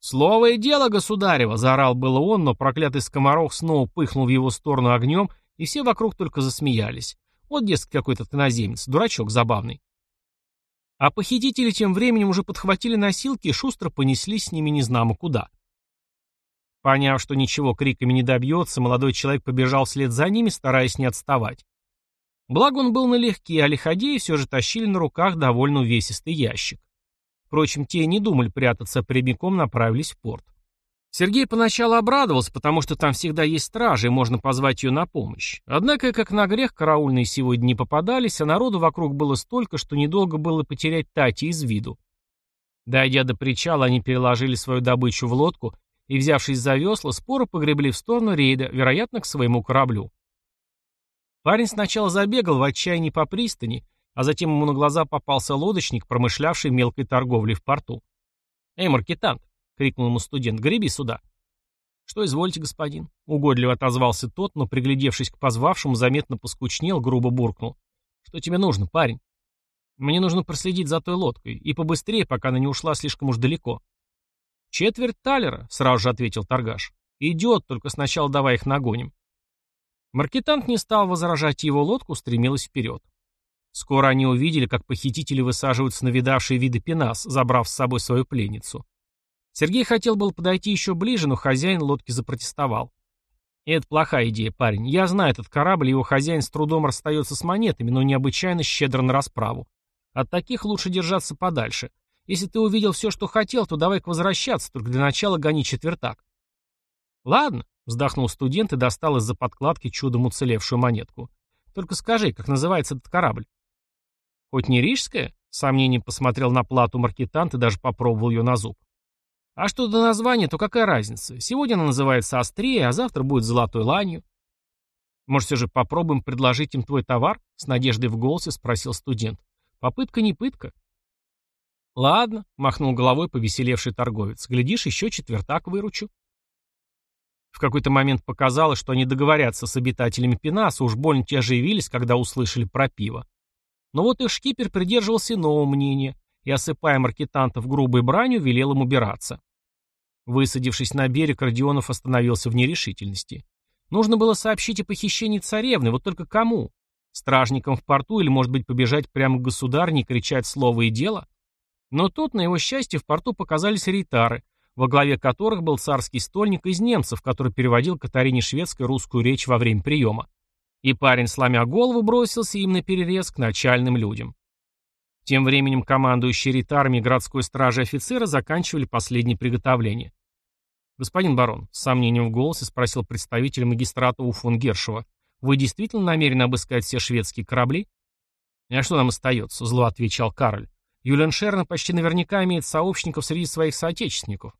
«Слово и дело, государева!» — заорал было он, но проклятый скоморох снова пыхнул в его сторону огнем, и все вокруг только засмеялись. Вот, дескать, какой-то иноземец, дурачок забавный. А похитители тем временем уже подхватили носилки и шустро понеслись с ними незнамо куда. Поняв, что ничего криками не добьется, молодой человек побежал вслед за ними, стараясь не отставать. Благо он был налегке, а лиходеи все же тащили на руках довольно увесистый ящик. Впрочем, те не думали прятаться, а прямиком направились в порт. Сергей поначалу обрадовался, потому что там всегда есть стражи, и можно позвать ее на помощь. Однако, как на грех, караульные сегодня не попадались, а народу вокруг было столько, что недолго было потерять Тати из виду. Дойдя до причала, они переложили свою добычу в лодку и, взявшись за весла, споро погребли в сторону рейда, вероятно, к своему кораблю. Парень сначала забегал в отчаянии по пристани а затем ему на глаза попался лодочник, промышлявший мелкой торговлей в порту. «Эй, маркетант!» — крикнул ему студент. «Греби сюда!» «Что изволите, господин?» — угодливо отозвался тот, но, приглядевшись к позвавшему, заметно поскучнел, грубо буркнул. «Что тебе нужно, парень?» «Мне нужно проследить за той лодкой, и побыстрее, пока она не ушла слишком уж далеко». «Четверть талера», — сразу же ответил торгаш. «Идет, только сначала давай их нагоним». Маркетант не стал возражать, его лодку устремилась вперед. Скоро они увидели, как похитители высаживаются на видавшие виды пенас, забрав с собой свою пленницу. Сергей хотел был подойти еще ближе, но хозяин лодки запротестовал. Это плохая идея, парень. Я знаю этот корабль, его хозяин с трудом расстается с монетами, но необычайно щедро на расправу. От таких лучше держаться подальше. Если ты увидел все, что хотел, то давай-ка возвращаться, только для начала гони четвертак. Ладно, вздохнул студент и достал из-за подкладки чудом уцелевшую монетку. Только скажи, как называется этот корабль? Хоть не рижская? Сомнением посмотрел на плату маркетант и даже попробовал ее на зуб. А что до названия, то какая разница? Сегодня она называется острее, а завтра будет золотой ланью. Может, все же попробуем предложить им твой товар? С надеждой в голосе спросил студент. Попытка не пытка. Ладно, махнул головой повеселевший торговец. Глядишь, еще четвертак выручу. В какой-то момент показалось, что они договорятся с обитателями Пенаса, уж больно те оживились, когда услышали про пиво. Но вот их шкипер придерживался иного мнения и, осыпая маркетантов грубой бранью, велел им убираться. Высадившись на берег, Родионов остановился в нерешительности. Нужно было сообщить о похищении царевны, вот только кому? Стражникам в порту или, может быть, побежать прямо к государне и кричать слово и дело? Но тут, на его счастье, в порту показались рейтары, во главе которых был царский стольник из немцев, который переводил Катарине Шведской русскую речь во время приема. И парень, сломя голову, бросился им на перерез к начальным людям. Тем временем командующие ретарами городской стражи офицера заканчивали последние приготовления. «Господин барон», — с сомнением в голосе спросил представитель магистрата у фон Гершева, «вы действительно намерены обыскать все шведские корабли?» «А что нам остается?» — зло отвечал Карль. «Юлиан Шерна почти наверняка имеет сообщников среди своих соотечественников».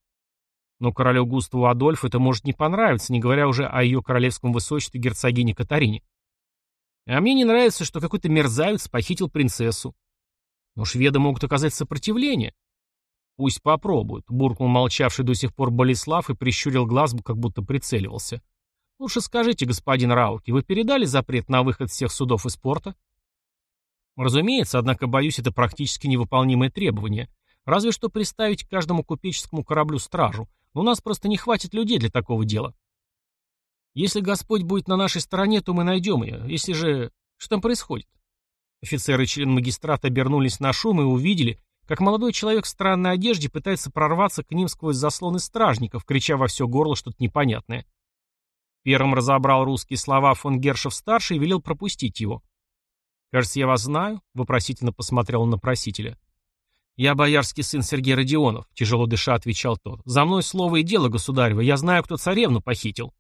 Но королю Густаву Адольфу это может не понравиться, не говоря уже о ее королевском высочестве герцогине Катарине. А мне не нравится, что какой-то мерзавец похитил принцессу. Но шведы могут оказать сопротивление. «Пусть попробуют», — буркнул молчавший до сих пор Болеслав и прищурил глаз, как будто прицеливался. «Лучше скажите, господин Рауки, вы передали запрет на выход всех судов из порта?» «Разумеется, однако, боюсь, это практически невыполнимое требование. Разве что приставить к каждому купеческому кораблю стражу. У нас просто не хватит людей для такого дела». «Если Господь будет на нашей стороне, то мы найдем ее. Если же... Что там происходит?» Офицеры и член магистрата обернулись на шум и увидели, как молодой человек в странной одежде пытается прорваться к ним сквозь заслоны стражников, крича во все горло что-то непонятное. Первым разобрал русские слова фон Гершев-старший и велел пропустить его. «Кажется, я вас знаю», — вопросительно посмотрел на просителя. «Я боярский сын Сергей Родионов», — тяжело дыша отвечал тот. «За мной слово и дело, государева. Я знаю, кто царевну похитил».